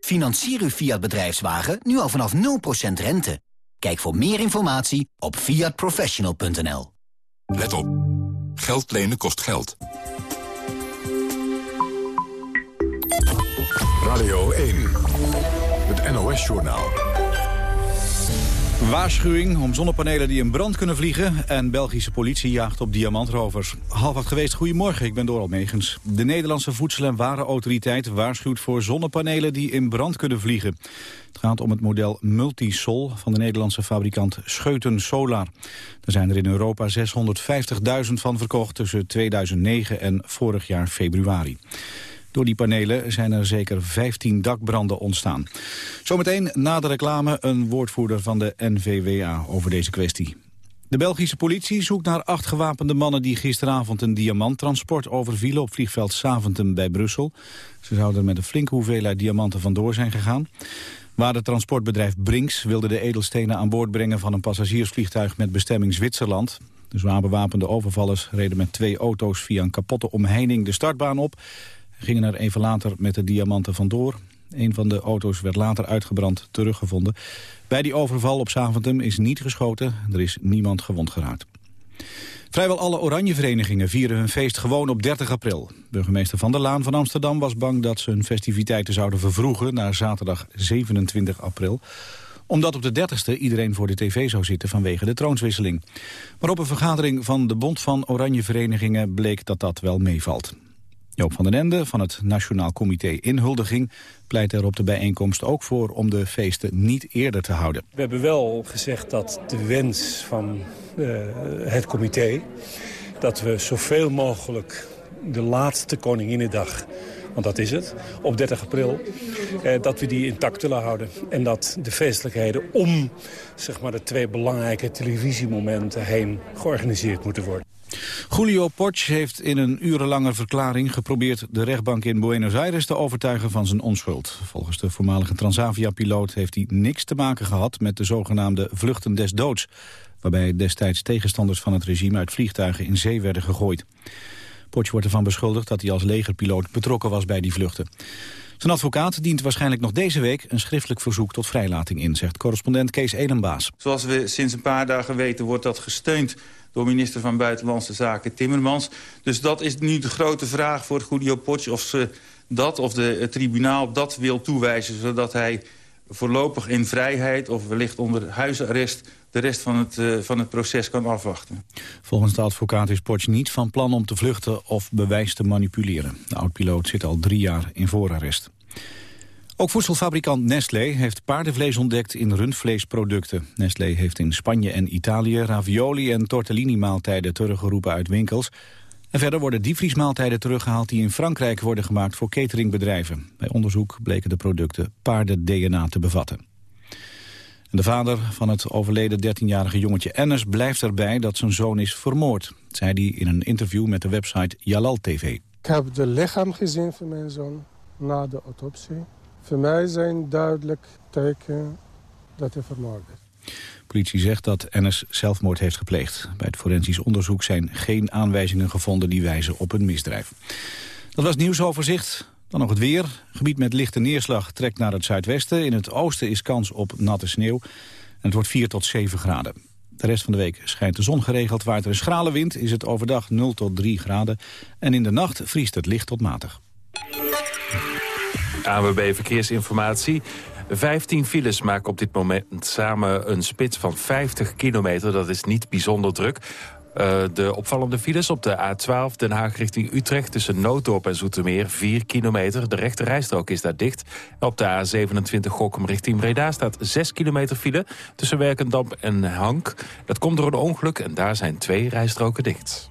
Financier uw Fiat bedrijfswagen nu al vanaf 0% rente. Kijk voor meer informatie op fiatprofessional.nl. Let op. Geld lenen kost geld. Radio 1. Het NOS-journaal. Waarschuwing om zonnepanelen die in brand kunnen vliegen... en Belgische politie jaagt op diamantrovers. Half acht geweest, goedemorgen, ik ben Doral Megens. De Nederlandse Voedsel- en Warenautoriteit waarschuwt voor zonnepanelen... die in brand kunnen vliegen. Het gaat om het model Multisol van de Nederlandse fabrikant Scheuten Solar. Er zijn er in Europa 650.000 van verkocht tussen 2009 en vorig jaar februari. Door die panelen zijn er zeker 15 dakbranden ontstaan. Zometeen na de reclame een woordvoerder van de NVWA over deze kwestie. De Belgische politie zoekt naar acht gewapende mannen... die gisteravond een diamanttransport overvielen op vliegveld Saventem bij Brussel. Ze zouden met een flinke hoeveelheid diamanten vandoor zijn gegaan. Waar het transportbedrijf Brinks wilde de edelstenen aan boord brengen... van een passagiersvliegtuig met bestemming Zwitserland. De zwaar bewapende overvallers reden met twee auto's via een kapotte omheining de startbaan op gingen er even later met de diamanten vandoor. Een van de auto's werd later uitgebrand teruggevonden. Bij die overval op Zaventem is niet geschoten. Er is niemand gewond geraakt. Vrijwel alle Oranjeverenigingen vieren hun feest gewoon op 30 april. Burgemeester Van der Laan van Amsterdam was bang dat ze hun festiviteiten zouden vervroegen naar zaterdag 27 april omdat op de 30ste iedereen voor de tv zou zitten vanwege de troonswisseling. Maar op een vergadering van de Bond van Oranjeverenigingen bleek dat dat wel meevalt. Joop van den Ende van het Nationaal Comité Inhuldiging pleit er op de bijeenkomst ook voor om de feesten niet eerder te houden. We hebben wel gezegd dat de wens van uh, het comité... dat we zoveel mogelijk de laatste Koninginnedag want dat is het, op 30 april, eh, dat we die intact willen houden. En dat de feestelijkheden om zeg maar, de twee belangrijke televisiemomenten heen georganiseerd moeten worden. Julio Potsch heeft in een urenlange verklaring geprobeerd de rechtbank in Buenos Aires te overtuigen van zijn onschuld. Volgens de voormalige Transavia-piloot heeft hij niks te maken gehad met de zogenaamde vluchten des doods, waarbij destijds tegenstanders van het regime uit vliegtuigen in zee werden gegooid. Potsch wordt ervan beschuldigd dat hij als legerpiloot betrokken was bij die vluchten. Zijn advocaat dient waarschijnlijk nog deze week een schriftelijk verzoek tot vrijlating in, zegt correspondent Kees Edenbaas. Zoals we sinds een paar dagen weten wordt dat gesteund door minister van Buitenlandse Zaken Timmermans. Dus dat is nu de grote vraag voor Julio Potsch of ze dat of de, het tribunaal dat wil toewijzen... zodat hij voorlopig in vrijheid of wellicht onder huisarrest de rest van het, uh, van het proces kan afwachten. Volgens de advocaat is Potsch niet van plan om te vluchten of bewijs te manipuleren. De oud-piloot zit al drie jaar in voorarrest. Ook voedselfabrikant Nestlé heeft paardenvlees ontdekt in rundvleesproducten. Nestlé heeft in Spanje en Italië ravioli en tortellini-maaltijden teruggeroepen uit winkels. En verder worden diepvriesmaaltijden teruggehaald die in Frankrijk worden gemaakt voor cateringbedrijven. Bij onderzoek bleken de producten paarden-DNA te bevatten. De vader van het overleden 13-jarige jongetje Ennis blijft erbij dat zijn zoon is vermoord. zei hij in een interview met de website Jalal TV. Ik heb de lichaam gezien van mijn zoon na de autopsie. Voor mij zijn duidelijk tekenen dat hij vermoord is. Politie zegt dat Ennis zelfmoord heeft gepleegd. Bij het forensisch onderzoek zijn geen aanwijzingen gevonden die wijzen op een misdrijf. Dat was nieuwsoverzicht. Dan nog het weer. Gebied met lichte neerslag trekt naar het zuidwesten. In het oosten is kans op natte sneeuw. En het wordt 4 tot 7 graden. De rest van de week schijnt de zon geregeld. Waait er een schrale wind is het overdag 0 tot 3 graden. En in de nacht vriest het licht tot matig. AWB Verkeersinformatie. 15 files maken op dit moment samen een spits van 50 kilometer. Dat is niet bijzonder druk. Uh, de opvallende files op de A12 Den Haag richting Utrecht... tussen Nooddorp en Zoetermeer, 4 kilometer. De rechte rijstrook is daar dicht. Op de A27 Gokkum richting Breda staat 6 kilometer file... tussen Werkendamp en Hank. Dat komt door een ongeluk en daar zijn twee rijstroken dicht.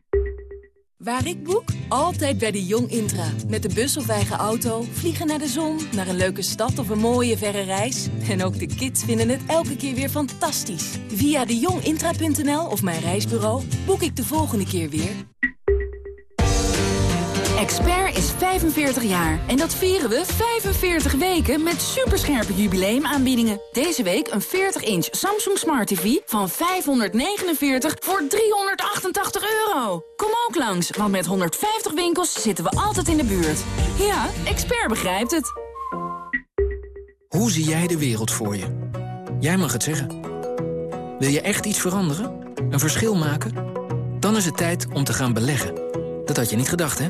Waar ik boek? Altijd bij de Jong Intra. Met de bus of eigen auto, vliegen naar de zon, naar een leuke stad of een mooie verre reis. En ook de kids vinden het elke keer weer fantastisch. Via dejongintra.nl of mijn reisbureau boek ik de volgende keer weer. Expert is 45 jaar en dat vieren we 45 weken met superscherpe jubileumaanbiedingen. Deze week een 40-inch Samsung Smart TV van 549 voor 388 euro. Kom ook langs, want met 150 winkels zitten we altijd in de buurt. Ja, Expert begrijpt het. Hoe zie jij de wereld voor je? Jij mag het zeggen. Wil je echt iets veranderen? Een verschil maken? Dan is het tijd om te gaan beleggen. Dat had je niet gedacht, hè?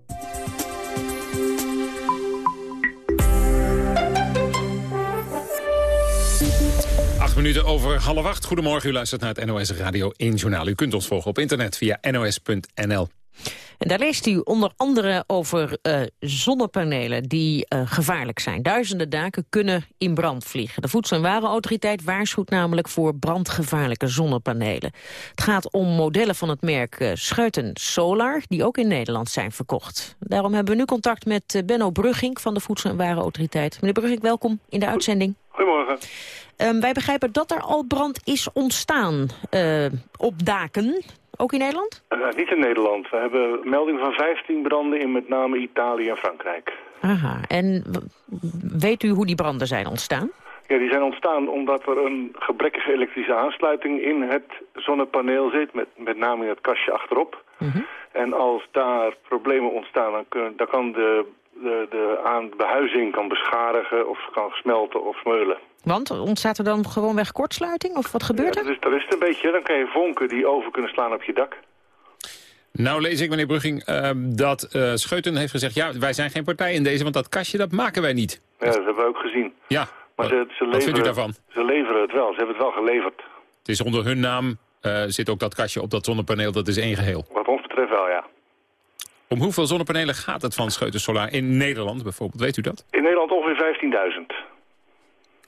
Minuten over half acht. Goedemorgen, u luistert naar het NOS Radio 1 Journaal. U kunt ons volgen op internet via nos.nl. En daar leest u onder andere over uh, zonnepanelen die uh, gevaarlijk zijn. Duizenden daken kunnen in brand vliegen. De Voedsel- en Warenautoriteit waarschuwt namelijk voor brandgevaarlijke zonnepanelen. Het gaat om modellen van het merk uh, Scheuten Solar, die ook in Nederland zijn verkocht. Daarom hebben we nu contact met Benno Brugging van de Voedsel- en Warenautoriteit. Meneer Brugging, welkom in de uitzending. Goedemorgen. Um, wij begrijpen dat er al brand is ontstaan uh, op daken, ook in Nederland? Uh, niet in Nederland. We hebben melding van 15 branden in met name Italië en Frankrijk. Aha, en weet u hoe die branden zijn ontstaan? Ja, die zijn ontstaan omdat er een gebrekkige elektrische aansluiting in het zonnepaneel zit, met, met name in het kastje achterop. -huh. En als daar problemen ontstaan, dan, kun, dan kan de de, de aan behuizing kan beschadigen of kan smelten of smeulen. Want ontstaat er dan gewoonweg kortsluiting? Of wat gebeurt ja, er? Dat is, dat is het een beetje. Dan kan je vonken die over kunnen slaan op je dak. Nou lees ik, meneer Brugging, ehm, dat eh, Scheuten heeft gezegd... ja, wij zijn geen partij in deze, want dat kastje dat maken wij niet. Ja, dat hebben we ook gezien. Ja, Maar ze, ze wat vindt u leveren, daarvan? Ze leveren het wel. Ze hebben het wel geleverd. Het is onder hun naam, eh, zit ook dat kastje op dat zonnepaneel, dat is één geheel. Wat ons betreft wel, ja. Om hoeveel zonnepanelen gaat het van Scheuten Solar in Nederland bijvoorbeeld? Weet u dat? In Nederland ongeveer 15.000.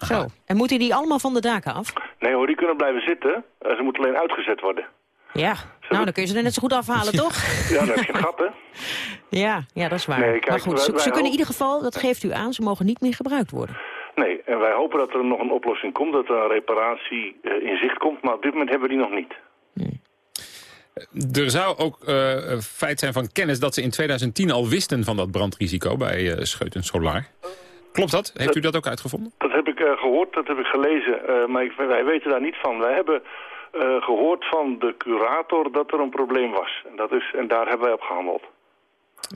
Zo. En moeten die allemaal van de daken af? Nee hoor, die kunnen blijven zitten. Eh, ze moeten alleen uitgezet worden. Ja. Nou, dan kun je ze er net zo goed afhalen, toch? Ja, dan heb je een gat, hè? Ja, ja, dat is waar. Nee, kijk, maar goed, wij- ze, wij ze kunnen in ieder geval, dat geeft u aan, ze mogen niet meer gebruikt worden. Nee, en wij hopen dat er nog een oplossing komt, dat er een reparatie eh, in zicht komt. Maar op dit moment hebben we die nog niet. Er zou ook een feit zijn van kennis dat ze in 2010 al wisten van dat brandrisico bij eh, Scheuten Solar. Klopt dat? Heeft u dat ook uitgevonden? Dat heb ik eh, gehoord, dat heb ik gelezen, maar ik, wij weten daar niet van. Wij hebben eh, gehoord van de curator dat er een probleem was. En, dat is, en daar hebben wij op gehandeld.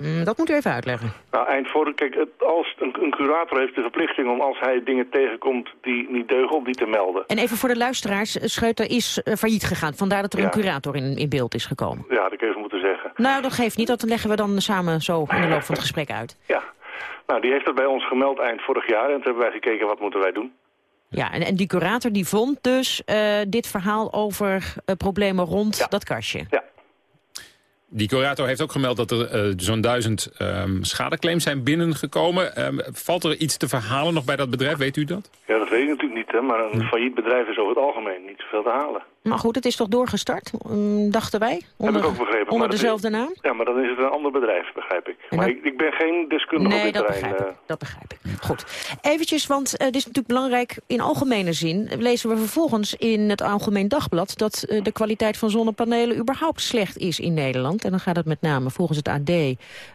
Mm, dat moet u even uitleggen. Nou, eind voor, kijk, het, als een, een curator heeft de verplichting om als hij dingen tegenkomt die niet deugen, om die te melden. En even voor de luisteraars, Scheuter is eh, failliet gegaan. Vandaar dat er Ja. een curator in, in beeld is gekomen. Ja, dat je even moeten zeggen. Nou, dat geeft niet. Dat leggen we dan samen zo in de loop van het gesprek uit. Ja. Nou, die heeft dat bij ons gemeld eind vorig jaar en toen hebben wij gekeken wat moeten wij doen. Ja, en, en die curator die vond dus eh, dit verhaal over eh, problemen rond dat kastje. Die curator heeft ook gemeld dat er eh, zo'n duizend ehm, schadeclaims zijn binnengekomen. Ehm, valt er iets te verhalen nog bij dat bedrijf, weet u dat? Ja, dat weet ik natuurlijk niet, hè, maar een failliet bedrijf is over het algemeen niet zoveel te halen. Maar goed, het is toch doorgestart, mm, dachten wij? Onder, heb ik ook begrepen. onder dezelfde is- naam? Ja, maar dan is het een ander bedrijf, begrijp ik. En maar dat- ik, ik ben geen deskundige Nee, op dit dat terrein. begrijp eh. ik. Dat begrijp ik. Goed. Eventjes, want eh, dit is natuurlijk belangrijk in algemene zin. Lezen we vervolgens in het Algemeen Dagblad... dat eh, de kwaliteit van zonnepanelen überhaupt slecht is in Nederland. En dan gaat het met name volgens het AD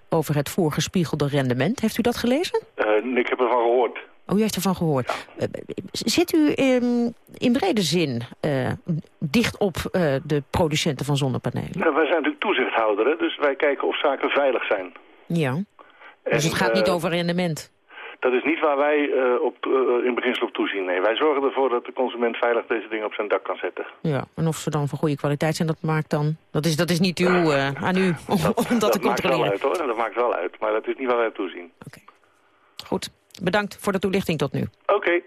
over het voorgespiegelde rendement. Heeft u dat gelezen? Eh, ik heb ervan gehoord. Oh, u heeft ervan gehoord. Eh, Zit u ehm, in brede zin eh, dicht op de producenten van zonnepanelen? Nou, wij zijn natuurlijk toezichthouder, hè, dus wij kijken of zaken veilig zijn. Ja. Dus het gaat niet over rendement? Dat is niet waar wij eh, op, eh, in beginsel op toezien. Nee, wij zorgen ervoor dat de consument veilig deze dingen op zijn dak kan zetten. Ja, en of ze dan van goede kwaliteit zijn, dat maakt dan... Dat is, dat is niet uw, eh, aan u om, om dat, te maakt wel uit hoor, dat maakt wel uit. Maar dat is niet waar wij op toezien. Goed, bedankt voor de toelichting tot nu. Oké.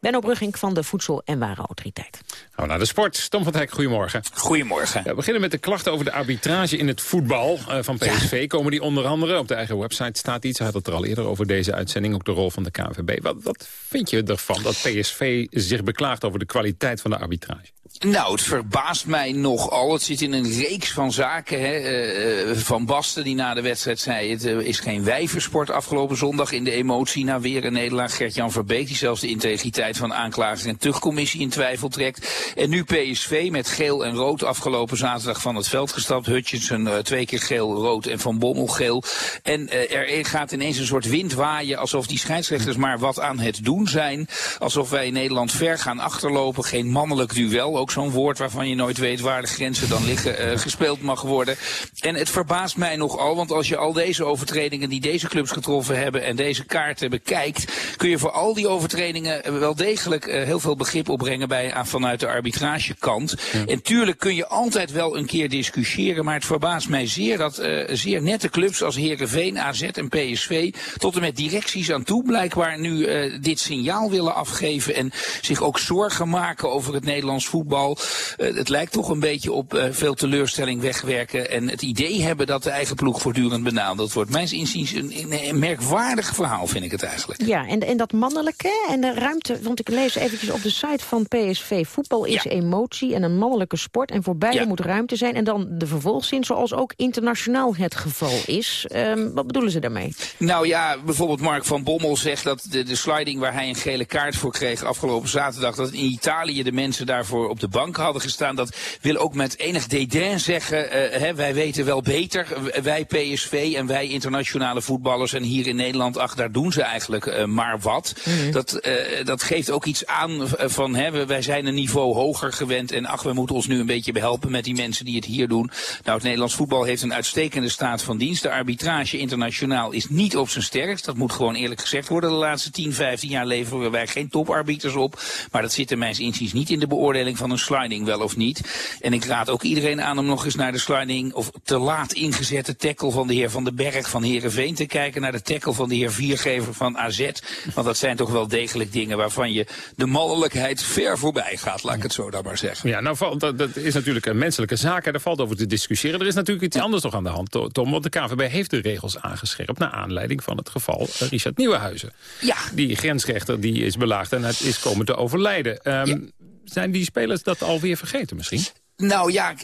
Benno Brugging van de Voedsel- en Warenautoriteit. Gaan we naar de sport. Tom van Dijk, goedemorgen. Goedemorgen. we beginnen met de klachten over de arbitrage in het voetbal eh, van PSV. Komen die onder andere, op de eigen website staat iets. Hij had het er al eerder over deze uitzending, ook de rol van de KNVB. Wat, wat vind je ervan dat PSV zich beklaagt over de kwaliteit van de arbitrage? Nou, het verbaast mij nogal. Het zit in een reeks van zaken. Hè. Eh, eh, van Basten die na de wedstrijd zei... het eh, is geen wijversport afgelopen zondag in de emotie... na weer een nederlaag. Gert-Jan Verbeek die zelfs de integriteit van aanklager en tuchtcommissie in twijfel trekt. En nu PSV met geel en rood afgelopen zaterdag van het veld gestapt. Hutchinson eh, twee keer geel, rood en Van Bommel geel. En er gaat ineens een soort wind waaien... alsof die scheidsrechters maar wat aan het doen zijn. Alsof wij in Nederland ver gaan achterlopen. Geen mannelijk duel, ook zo'n woord waarvan je nooit weet waar de grenzen dan liggen, eh, gespeeld mag worden. En het verbaast mij nogal, want als je al deze overtredingen die deze clubs getroffen hebben en deze kaarten bekijkt, kun je voor al die overtredingen eh, wel degelijk eh, heel veel begrip opbrengen bij, aan, vanuit de arbitragekant. En tuurlijk kun je altijd wel een keer discussiëren, maar het verbaast mij zeer dat zeer nette clubs als Herenveen, AZ en PSV tot en met directies aan toe blijkbaar nu dit signaal willen afgeven en zich ook zorgen maken over het Nederlands voetbal. Eh, het lijkt toch een beetje op eh, veel teleurstelling wegwerken en het idee hebben dat de eigen ploeg voortdurend benadeeld wordt. Mijns inziens een, een, merkwaardig verhaal vind ik het eigenlijk. Ja, en, en dat mannelijke en de ruimte... want ik lees eventjes op de site van PSV... voetbal is emotie en een mannelijke sport... en voor beide Ja. moet ruimte zijn. En dan de vervolgzin, zoals ook internationaal het geval is. Ehm, wat bedoelen ze daarmee? Nou ja, bijvoorbeeld Mark van Bommel zegt dat de, de sliding waar hij een gele kaart voor kreeg afgelopen zaterdag, dat in Italië de mensen daarvoor op op de bank hadden gestaan. Dat wil ook met enig dédain zeggen, hè, wij weten wel beter. Wij PSV en wij internationale voetballers en hier in Nederland, ach daar doen ze eigenlijk maar wat. Mhm. dat, dat geeft ook iets aan van, hè, wij zijn een niveau hoger gewend en ach we moeten ons nu een beetje behelpen met die mensen die het hier doen. Nou, het Nederlands voetbal heeft een uitstekende staat van dienst. De arbitrage internationaal is niet op zijn sterkst. Dat moet gewoon eerlijk gezegd worden. De laatste 10, 15 jaar leveren wij geen toparbiters op. Maar dat zit er mijns inziens niet in de beoordeling van een sliding, wel of niet. En ik raad ook iedereen aan om nog eens naar de sliding of te laat ingezette tackle van de heer Van den Berg van Herenveen te kijken. Naar de tackle van de heer Viergever van AZ. Want dat zijn toch wel degelijk dingen waarvan je de mannelijkheid ver voorbij gaat. Laat ik het zo dan maar zeggen. Ja, nou dat, dat is natuurlijk een menselijke zaak. Daar valt over te discussiëren. Er is natuurlijk iets anders nog aan de hand, Tom. Want de KVB heeft de regels aangescherpt... naar aanleiding van het geval Richard Nieuwenhuizen. Ja. Die grensrechter die is belaagd en het is komen te overlijden. Um, Zijn die spelers dat alweer vergeten misschien? Nou ja,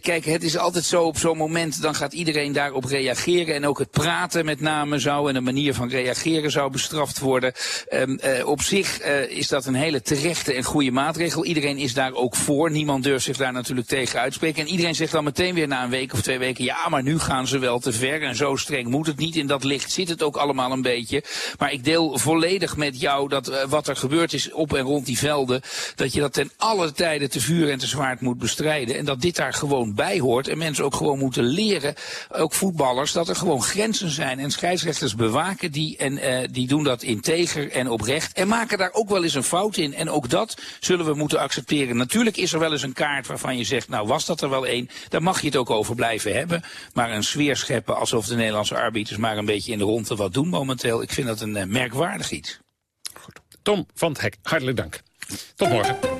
kijk, het is altijd zo op zo'n moment, dan gaat iedereen daarop reageren. En ook het praten met name zou en de manier van reageren zou bestraft worden. Um, uh, op zich is dat een hele terechte en goede maatregel. Iedereen is daar ook voor. Niemand durft zich daar natuurlijk tegen uitspreken. En iedereen zegt dan meteen weer na een week of twee weken... ja, maar nu gaan ze wel te ver en zo streng moet het niet. In dat licht zit het ook allemaal een beetje. Maar ik deel volledig met jou dat wat er gebeurd is op en rond die velden... dat je dat ten alle tijde te vuur en te zwaard moet bestrijden. En dat dit daar gewoon bij hoort. En mensen ook gewoon moeten leren, ook voetballers, dat er gewoon grenzen zijn. En scheidsrechters bewaken die en uh, die doen dat integer en oprecht. En maken daar ook wel eens een fout in. En ook dat zullen we moeten accepteren. Natuurlijk is er wel eens een kaart waarvan je zegt, nou was dat er wel één. Daar mag je het ook over blijven hebben. Maar een sfeer scheppen alsof de Nederlandse arbiters maar een beetje in de ronde wat doen momenteel. Ik vind dat een uh, merkwaardig iets. Goed. Tom van het Hek, hartelijk dank. Tot morgen.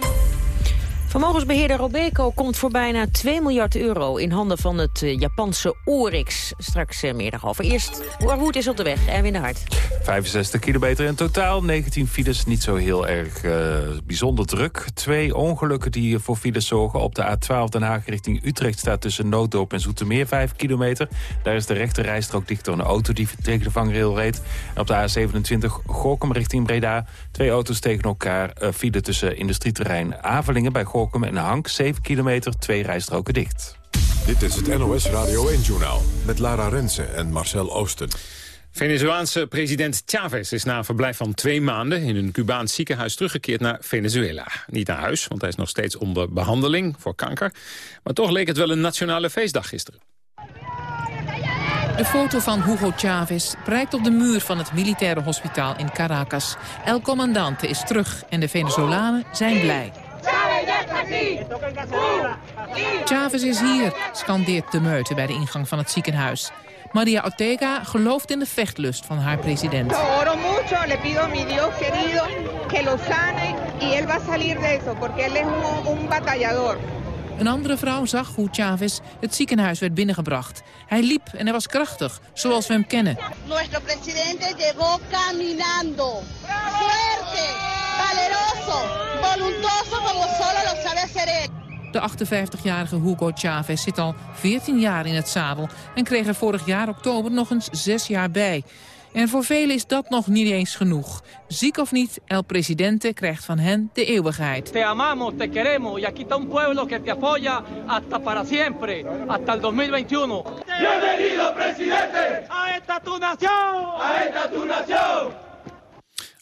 Vermogensbeheerder Robeco komt voor bijna 2 miljard euro in handen van het eh, Japanse Orix. Straks uh, meer daarover. Eerst, hoe is op de weg? Erwin de Hart. 65 kilometer in totaal, 19 files, niet zo heel erg uh, bijzonder druk. Twee ongelukken die voor files zorgen. Op de A12 Den Haag richting Utrecht staat tussen Nooddorp en Zoetermeer 5 kilometer. Daar is de rechte rijstrook dicht door een auto die tegen de vangrail reed. En op de A27 Gorkum richting Breda. Twee auto's tegen elkaar, file tussen industrieterrein Avelingen bij Gorkum en Hank 7 kilometer, twee rijstroken dicht. Dit is het NOS Radio 1-journaal met Lara Rensen en Marcel Oosten. Venezuelaanse president Chavez is na een verblijf van twee maanden... in een Cubaans ziekenhuis teruggekeerd naar Venezuela. Niet naar huis, want hij is nog steeds onder behandeling voor kanker. Maar toch leek het wel een nationale feestdag gisteren. De foto van Hugo Chavez prijkt op de muur van het militaire hospitaal in Caracas. El Comandante is terug en de Venezolanen zijn blij. Chavez is hier, scandeert de meute bij de ingang van het ziekenhuis. Maria Ortega gelooft in de vechtlust van haar president. Een andere vrouw zag hoe Chavez het ziekenhuis werd binnengebracht. Hij liep en hij was krachtig, zoals we hem kennen. Nuestro presidente llegó caminando. Fuerte, valeroso, voluntoso como solo lo sabe hacer él. De 58-jarige Hugo Chavez zit al 14 jaar in het zadel... en kreeg er vorig jaar oktober nog eens 6 jaar bij. En voor velen is dat nog niet eens genoeg. Ziek of niet, El Presidente krijgt van hen de eeuwigheid. Te amamos, te queremos y aquí está un pueblo que te apoya hasta para siempre, hasta el 2021. Bienvenido, presidente, a esta tu nación, a esta tu nación.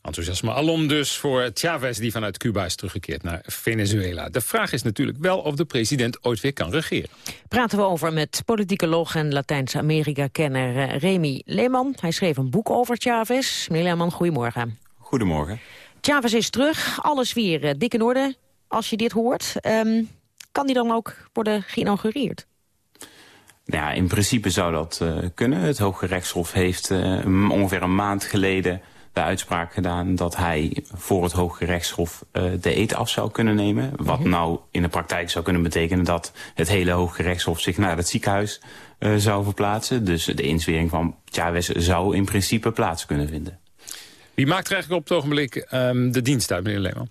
Enthousiasme alom dus voor Chavez die vanuit Cuba is teruggekeerd naar Venezuela. De vraag is natuurlijk wel of de president ooit weer kan regeren. Praten we over met politicoloog en Latijns-Amerika-kenner uh, Remy Leeman. Hij schreef een boek over Chavez. Meneer Leeman, goedemorgen. Goedemorgen. Chavez is terug, alles weer uh, dik in orde als je dit hoort. Um, kan die dan ook worden geïnaugureerd? Nou ja, in principe zou dat uh, kunnen. Het Hoge Rechtshof heeft ongeveer een maand geleden de uitspraak gedaan dat hij voor het Hoge Rechtshof uh, de eet af zou kunnen nemen. Wat mhm. nou in de praktijk zou kunnen betekenen dat het hele Hoge Rechtshof zich naar het ziekenhuis uh, zou verplaatsen. Dus de inzwering van Chavez zou in principe plaats kunnen vinden. Wie maakt er eigenlijk op het ogenblik um, de dienst uit, meneer Leeman?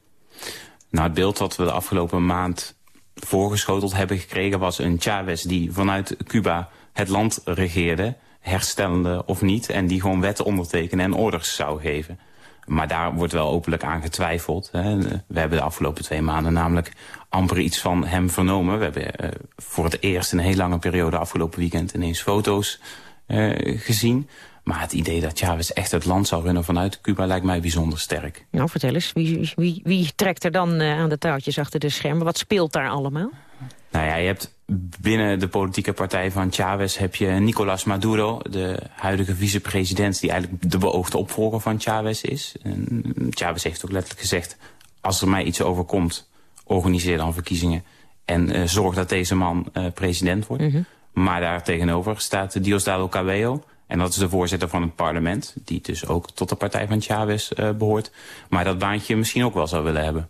Nou, het beeld dat we de afgelopen maand voorgeschoteld hebben gekregen... was een Chavez die vanuit Cuba het land regeerde herstellende of niet... en die gewoon wetten ondertekenen en orders zou geven. Maar daar wordt wel openlijk aan getwijfeld. Hè. We hebben de afgelopen twee maanden namelijk amper iets van hem vernomen. We hebben uh, voor het eerst in een heel lange periode afgelopen weekend ineens foto's uh, gezien. Maar het idee dat Chavez echt het land zou runnen vanuit Cuba lijkt mij bijzonder sterk. Nou, vertel eens, wie, wie, wie trekt er dan uh, aan de touwtjes achter de schermen? Wat speelt daar allemaal? Nou ja, je hebt binnen de politieke partij van Chavez heb je Nicolás Maduro, de huidige vicepresident, die eigenlijk de beoogde opvolger van Chavez is. En Chavez heeft ook letterlijk gezegd, als er mij iets overkomt, organiseer dan verkiezingen en uh, zorg dat deze man uh, president wordt. Mm -hmm. Maar daar tegenover staat Diosdado Cabello, en dat is de voorzitter van het parlement, die dus ook tot de partij van Chavez uh, behoort. Maar dat baantje misschien ook wel zou willen hebben.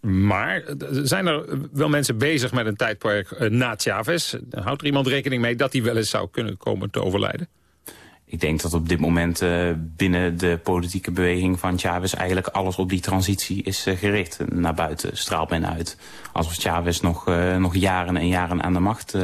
Maar zijn er wel mensen bezig met een tijdperk na Chavez? Houdt er iemand rekening mee dat hij wel eens zou kunnen komen te overlijden? Ik denk dat op dit moment uh, binnen de politieke beweging van Chavez... eigenlijk alles op die transitie is uh, gericht. Naar buiten straalt men uit. Alsof Chavez nog, nog jaren en jaren aan de macht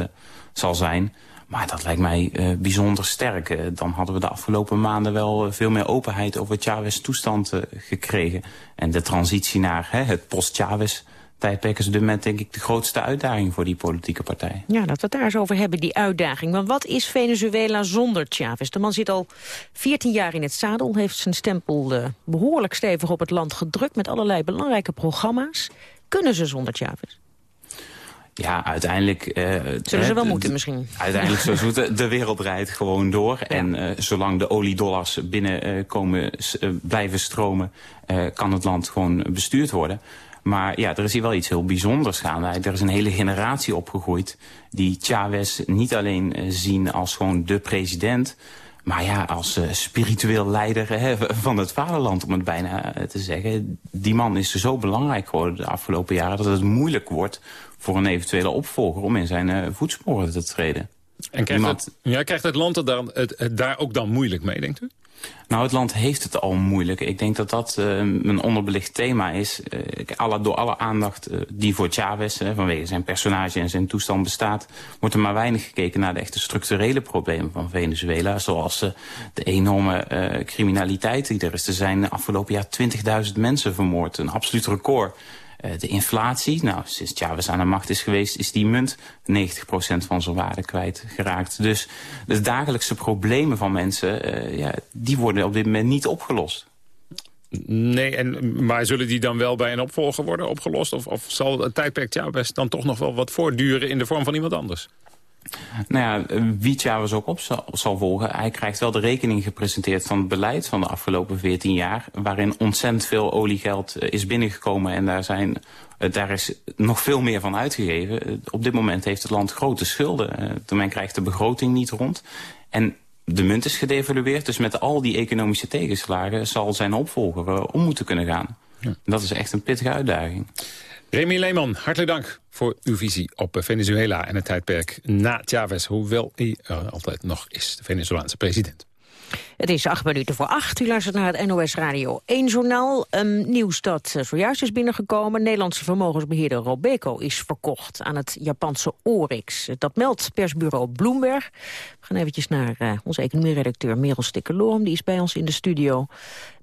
zal zijn... Maar dat lijkt mij uh, bijzonder sterk. Uh, dan hadden we de afgelopen maanden wel veel meer openheid over Chavez toestand gekregen. En de transitie naar hè, het post-Chavez tijdperk is op denk ik de grootste uitdaging voor die politieke partij. Ja, dat we het daar eens over hebben, die uitdaging. Want wat is Venezuela zonder Chavez? De man zit al 14 jaar in het zadel, heeft zijn stempel behoorlijk stevig op het land gedrukt... met allerlei belangrijke programma's. Kunnen ze zonder Chavez? Ja, uiteindelijk... Uh, Zullen ze wel moeten misschien? Uiteindelijk, zo zoete, de wereld rijdt gewoon door. Ja. En uh, zolang de oliedollars binnenkomen, uh, blijven stromen... kan het land gewoon bestuurd worden. Maar ja, er is hier wel iets heel bijzonders gaande. Er is een hele generatie opgegroeid die Chavez niet alleen zien als gewoon de president... Maar ja, als uh, spiritueel leider hè, van het vaderland, om het bijna te zeggen. Die man is zo belangrijk geworden de afgelopen jaren... dat het moeilijk wordt voor een eventuele opvolger om in zijn uh, voetsporen te treden. En krijgt, Iemand... het, ja, krijgt het land het daar, het, het daar ook dan moeilijk mee, denkt u? Nou, het land heeft het al moeilijk. Ik denk dat dat uh, een onderbelicht thema is. Alle, door alle aandacht uh, die voor Chavez, vanwege zijn personage en zijn toestand bestaat... wordt er maar weinig gekeken naar de echte structurele problemen van Venezuela. Zoals de enorme criminaliteit die er is. Er zijn afgelopen jaar 20.000 mensen vermoord. Een absoluut record. Uh, de inflatie, nou, sinds Chavez aan de macht is geweest... is die munt 90% van zijn waarde kwijtgeraakt. Dus de dagelijkse problemen van mensen... Uh, ja, die worden op dit moment niet opgelost. Nee, en, maar zullen die dan wel bij een opvolger worden opgelost? Of, of zal het tijdperk Chavez dan toch nog wel wat voortduren... in de vorm van iemand anders? Nou ja, wie Chavez ook op zal, zal, volgen, hij krijgt wel de rekening gepresenteerd van het beleid van de afgelopen 14 jaar, waarin ontzettend veel oliegeld is binnengekomen en daar, zijn, daar is nog veel meer van uitgegeven. Op dit moment heeft het land grote schulden. Men krijgt de begroting niet rond. En de munt is gedevalueerd, dus met al die economische tegenslagen zal zijn opvolger om moeten kunnen gaan. Ja. Dat is echt een pittige uitdaging. Remy Leeman, hartelijk dank voor uw visie op Venezuela en het tijdperk na Chavez. Hoewel hij er altijd nog is, de Venezolaanse president. Het is acht minuten voor acht. U luistert naar het NOS Radio 1 journaal. Um, nieuws dat zojuist is binnengekomen. Nederlandse vermogensbeheerder Robeco is verkocht aan het Japanse Orix. Dat meldt persbureau Bloomberg. We gaan eventjes naar uh, onze economieredacteur Merel Stikkeloorm. Die is bij ons in de studio.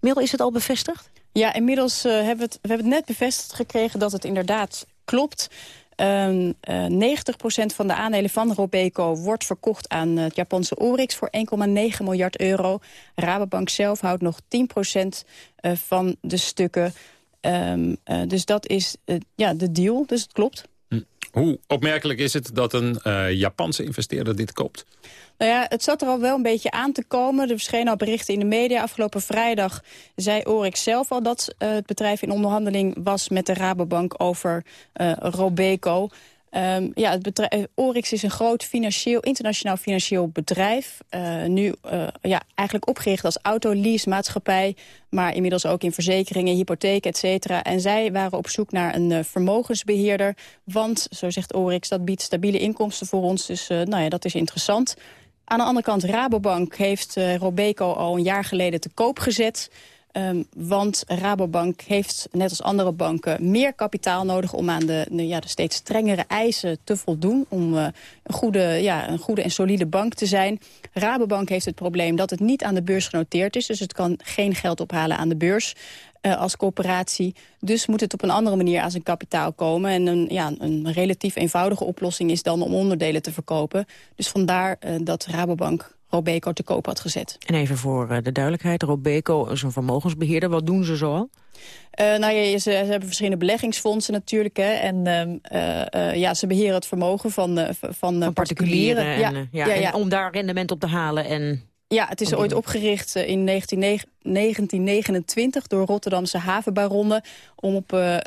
Merel, is het al bevestigd? Ja, inmiddels uh, hebben we, het, we hebben net bevestigd gekregen dat het inderdaad klopt. Um, uh, 90% van de aandelen van Robeco wordt verkocht aan het Japanse Orix voor 1,9 miljard euro. Rabobank zelf houdt nog 10% uh, van de stukken. Uh, dus dat is ja, de deal, dus het klopt. Hoe opmerkelijk is het dat een Japanse investeerder dit koopt? Nou ja, het zat er al wel een beetje aan te komen. Er verschenen al berichten in de media. Afgelopen vrijdag zei Orix zelf al dat uh, het bedrijf in onderhandeling was met de Rabobank over uh, Robeco. Um, ja, bedrijf, Orix is een groot financieel, internationaal financieel bedrijf. Uh, nu uh, ja, eigenlijk opgericht als autolease-maatschappij... maar inmiddels ook in verzekeringen, hypotheek, et cetera. En zij waren op zoek naar een vermogensbeheerder. Want, zo zegt Orix, dat biedt stabiele inkomsten voor ons. Dus nou ja, dat is interessant. Aan de andere kant, Rabobank heeft Robeco al een jaar geleden te koop gezet. Um, want Rabobank heeft, net als andere banken, meer kapitaal nodig... om aan de, ja, de steeds strengere eisen te voldoen... om uh, een, goede, ja, een goede en solide bank te zijn. Rabobank heeft het probleem dat het niet aan de beurs genoteerd is. Dus het kan geen geld ophalen aan de beurs. Uh, als coöperatie. Dus moet het op een andere manier aan zijn kapitaal komen. En een, ja, een relatief eenvoudige oplossing is dan om onderdelen te verkopen. Dus vandaar uh, dat Rabobank Robeco te koop had gezet. En even voor uh, de duidelijkheid, Robeco is een vermogensbeheerder. Wat doen ze zoal? Uh, nou ja, ze, ze, hebben verschillende beleggingsfondsen natuurlijk. Hè, en uh, ja, ze beheren het vermogen van, van, van particulieren. En, ja, ja, ja, en om daar rendement op te halen en ja, het is ooit opgericht in 1929 door Rotterdamse havenbaronnen... om op uh, uh,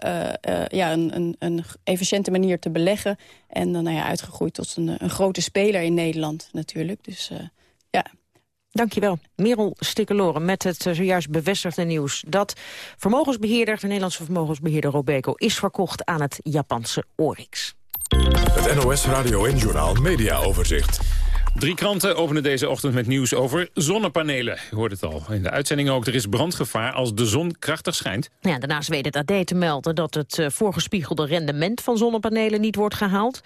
ja, een, een, een, efficiënte manier te beleggen. En dan nou ja, uitgegroeid tot een, een, grote speler in Nederland natuurlijk. Dus ja... Dankjewel. Merel Stikkeloren met het zojuist bevestigde nieuws... dat vermogensbeheerder, de Nederlandse vermogensbeheerder Robeco... is verkocht aan het Japanse Orix. Het NOS Radio en Journaal Media Overzicht. Drie kranten openen deze ochtend met nieuws over zonnepanelen. Je hoort het al in de uitzending ook. Er is brandgevaar als de zon krachtig schijnt. Ja, daarnaast weet het AD te melden dat het uh, voorgespiegelde rendement van zonnepanelen niet wordt gehaald.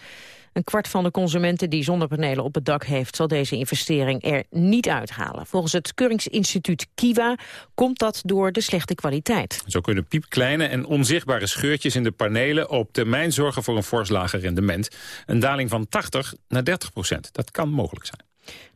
Een kwart van de consumenten die zonnepanelen op het dak heeft... zal deze investering er niet uithalen. Volgens het Keuringsinstituut Kiwa komt dat door de slechte kwaliteit. Zo kunnen piepkleine en onzichtbare scheurtjes in de panelen... op termijn zorgen voor een fors lager rendement. Een daling van 80 naar 30 procent. Dat kan mogelijk zijn.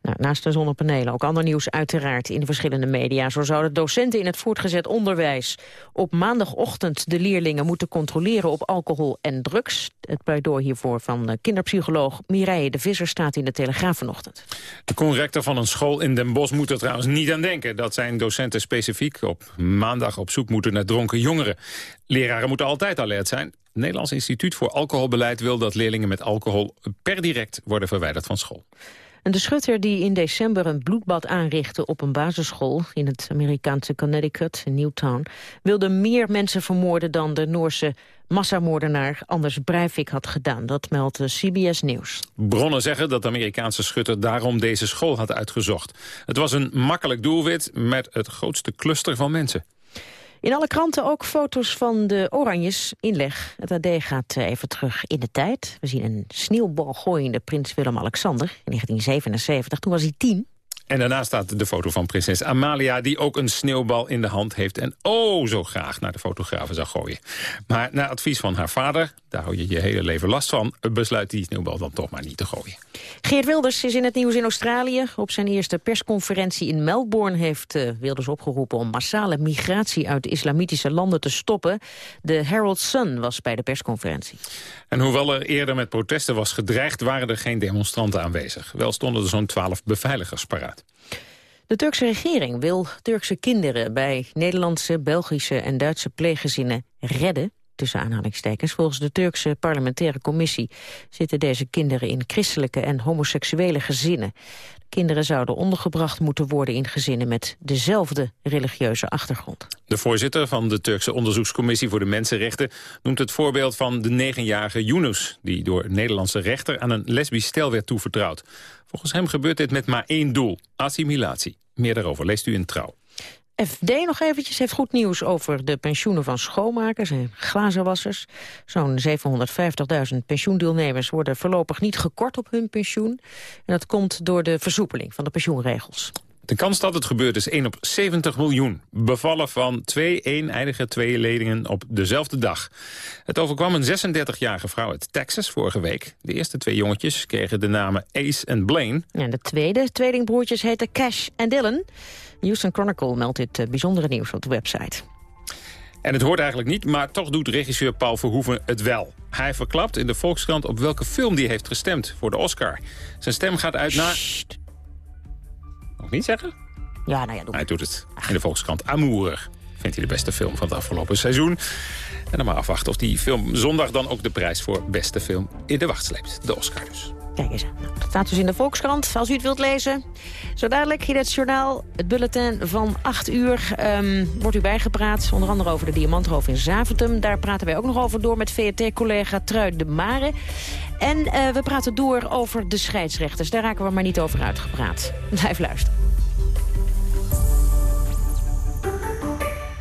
Nou, naast de zonnepanelen ook ander nieuws uiteraard in de verschillende media. Zo zouden docenten in het voortgezet onderwijs op maandagochtend de leerlingen moeten controleren op alcohol en drugs. Het pleidooi hiervoor van kinderpsycholoog Mireille de Visser staat in de Telegraaf vanochtend. De conrector van een school in Den Bosch moet er trouwens niet aan denken dat zijn docenten specifiek op maandag op zoek moeten naar dronken jongeren. Leraren moeten altijd alert zijn. Het Nederlands Instituut voor Alcoholbeleid wil dat leerlingen met alcohol per direct worden verwijderd van school. En de schutter die in december een bloedbad aanrichtte op een basisschool in het Amerikaanse Connecticut, in Newtown, wilde meer mensen vermoorden dan de Noorse massamoordenaar Anders Breivik had gedaan. Dat meldt CBS Nieuws. Bronnen zeggen dat de Amerikaanse schutter daarom deze school had uitgezocht. Het was een makkelijk doelwit met het grootste cluster van mensen. In alle kranten ook foto's van de Oranjes inleg. Het AD gaat even terug in de tijd. We zien een sneeuwbal gooiende prins Willem-Alexander in 1977. Toen was hij tien. En daarna staat de foto van prinses Amalia... die ook een sneeuwbal in de hand heeft... en oh zo graag naar de fotografen zou gooien. Maar na advies van haar vader, daar hou je je hele leven last van... besluit die sneeuwbal dan toch maar niet te gooien. Geert Wilders is in het nieuws in Australië. Op zijn eerste persconferentie in Melbourne heeft uh, Wilders opgeroepen... om massale migratie uit islamitische landen te stoppen. De Herald Sun was bij de persconferentie. En hoewel er eerder met protesten was gedreigd... waren er geen demonstranten aanwezig. Wel stonden er zo'n twaalf beveiligers paraat. De Turkse regering wil Turkse kinderen bij Nederlandse, Belgische en Duitse pleeggezinnen redden tussen aanhalingstekens. Volgens de Turkse parlementaire commissie zitten deze kinderen in christelijke en homoseksuele gezinnen. De kinderen zouden ondergebracht moeten worden in gezinnen met dezelfde religieuze achtergrond. De voorzitter van de Turkse onderzoekscommissie voor de mensenrechten noemt het voorbeeld van de negenjarige Yunus, die door Nederlandse rechter aan een lesbisch stel werd toevertrouwd. Volgens hem gebeurt dit met maar één doel, assimilatie. Meer daarover leest u in Trouw. FD nog eventjes heeft goed nieuws over de pensioenen van schoonmakers en glazenwassers. Zo'n 750.000 pensioendeelnemers worden voorlopig niet gekort op hun pensioen. En dat komt door de versoepeling van de pensioenregels. De kans dat het gebeurt is 1 op 70 miljoen. Bevallen van twee eeneidige tweelingen op dezelfde dag. Het overkwam een 36-jarige vrouw uit Texas vorige week. De eerste twee jongetjes kregen de namen Ace en Blaine. En de tweede tweelingbroertjes heten Cash en Dylan. Houston Chronicle meldt dit eh, bijzondere nieuws op de website. En het hoort eigenlijk niet, maar toch doet regisseur Paul Verhoeven het wel. Hij verklapt in de Volkskrant op welke film die heeft gestemd voor de Oscar. Zijn stem gaat uit naar... Nog niet zeggen? Ja, nou ja, doe Hij doet het in de Volkskrant. Amour vindt hij de beste film van het afgelopen seizoen. En dan maar afwachten of die film zondag dan ook de prijs voor beste film in de wacht sleept. De Oscar dus. Kijk eens aan. Nou, dat staat dus in de Volkskrant, als u het wilt lezen. Zo dadelijk in het journaal, het bulletin van 8 uur, um, wordt u bijgepraat. Onder andere over de Diamantroof in Zaventem. Daar praten wij ook nog over door met VRT-collega Trui de Mare. En uh, we praten door over de scheidsrechters. Daar raken we maar niet over uitgepraat. Blijf luisteren.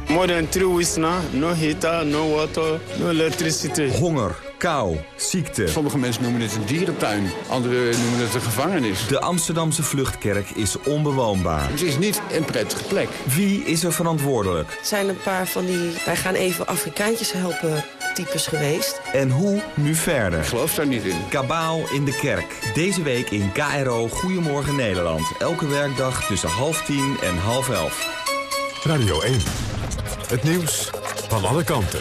More than three weeks now, no heater, no water, no electricity. Honger, kou, ziekte. Sommige mensen noemen het een dierentuin, anderen noemen het een gevangenis. De Amsterdamse vluchtkerk is onbewoonbaar. Het is niet een prettige plek. Wie is er verantwoordelijk? Het zijn een paar van die, wij gaan even Afrikaantjes helpen types geweest. En hoe nu verder? Ik geloof daar niet in. Kabaal in de kerk. Deze week in KRO Goedemorgen Nederland. Elke werkdag tussen half tien en half elf. Radio 1. Het nieuws van alle kanten.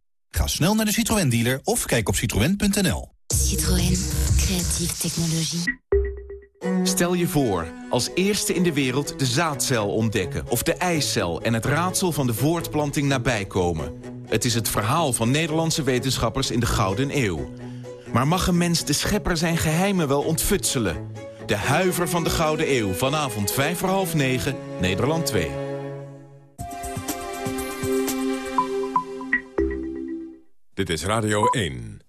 Ga snel naar de Citroën dealer of kijk op citroën.nl. Citroën. Creatieve technologie. Stel je voor, als eerste in de wereld de zaadcel ontdekken... of de eicel en het raadsel van de voortplanting nabij komen. Het is het verhaal van Nederlandse wetenschappers in de Gouden Eeuw. Maar mag een mens de schepper zijn geheimen wel ontfutselen? De huiver van de Gouden Eeuw, vanavond 5 voor half 9, Nederland 2. Dit is Radio 1.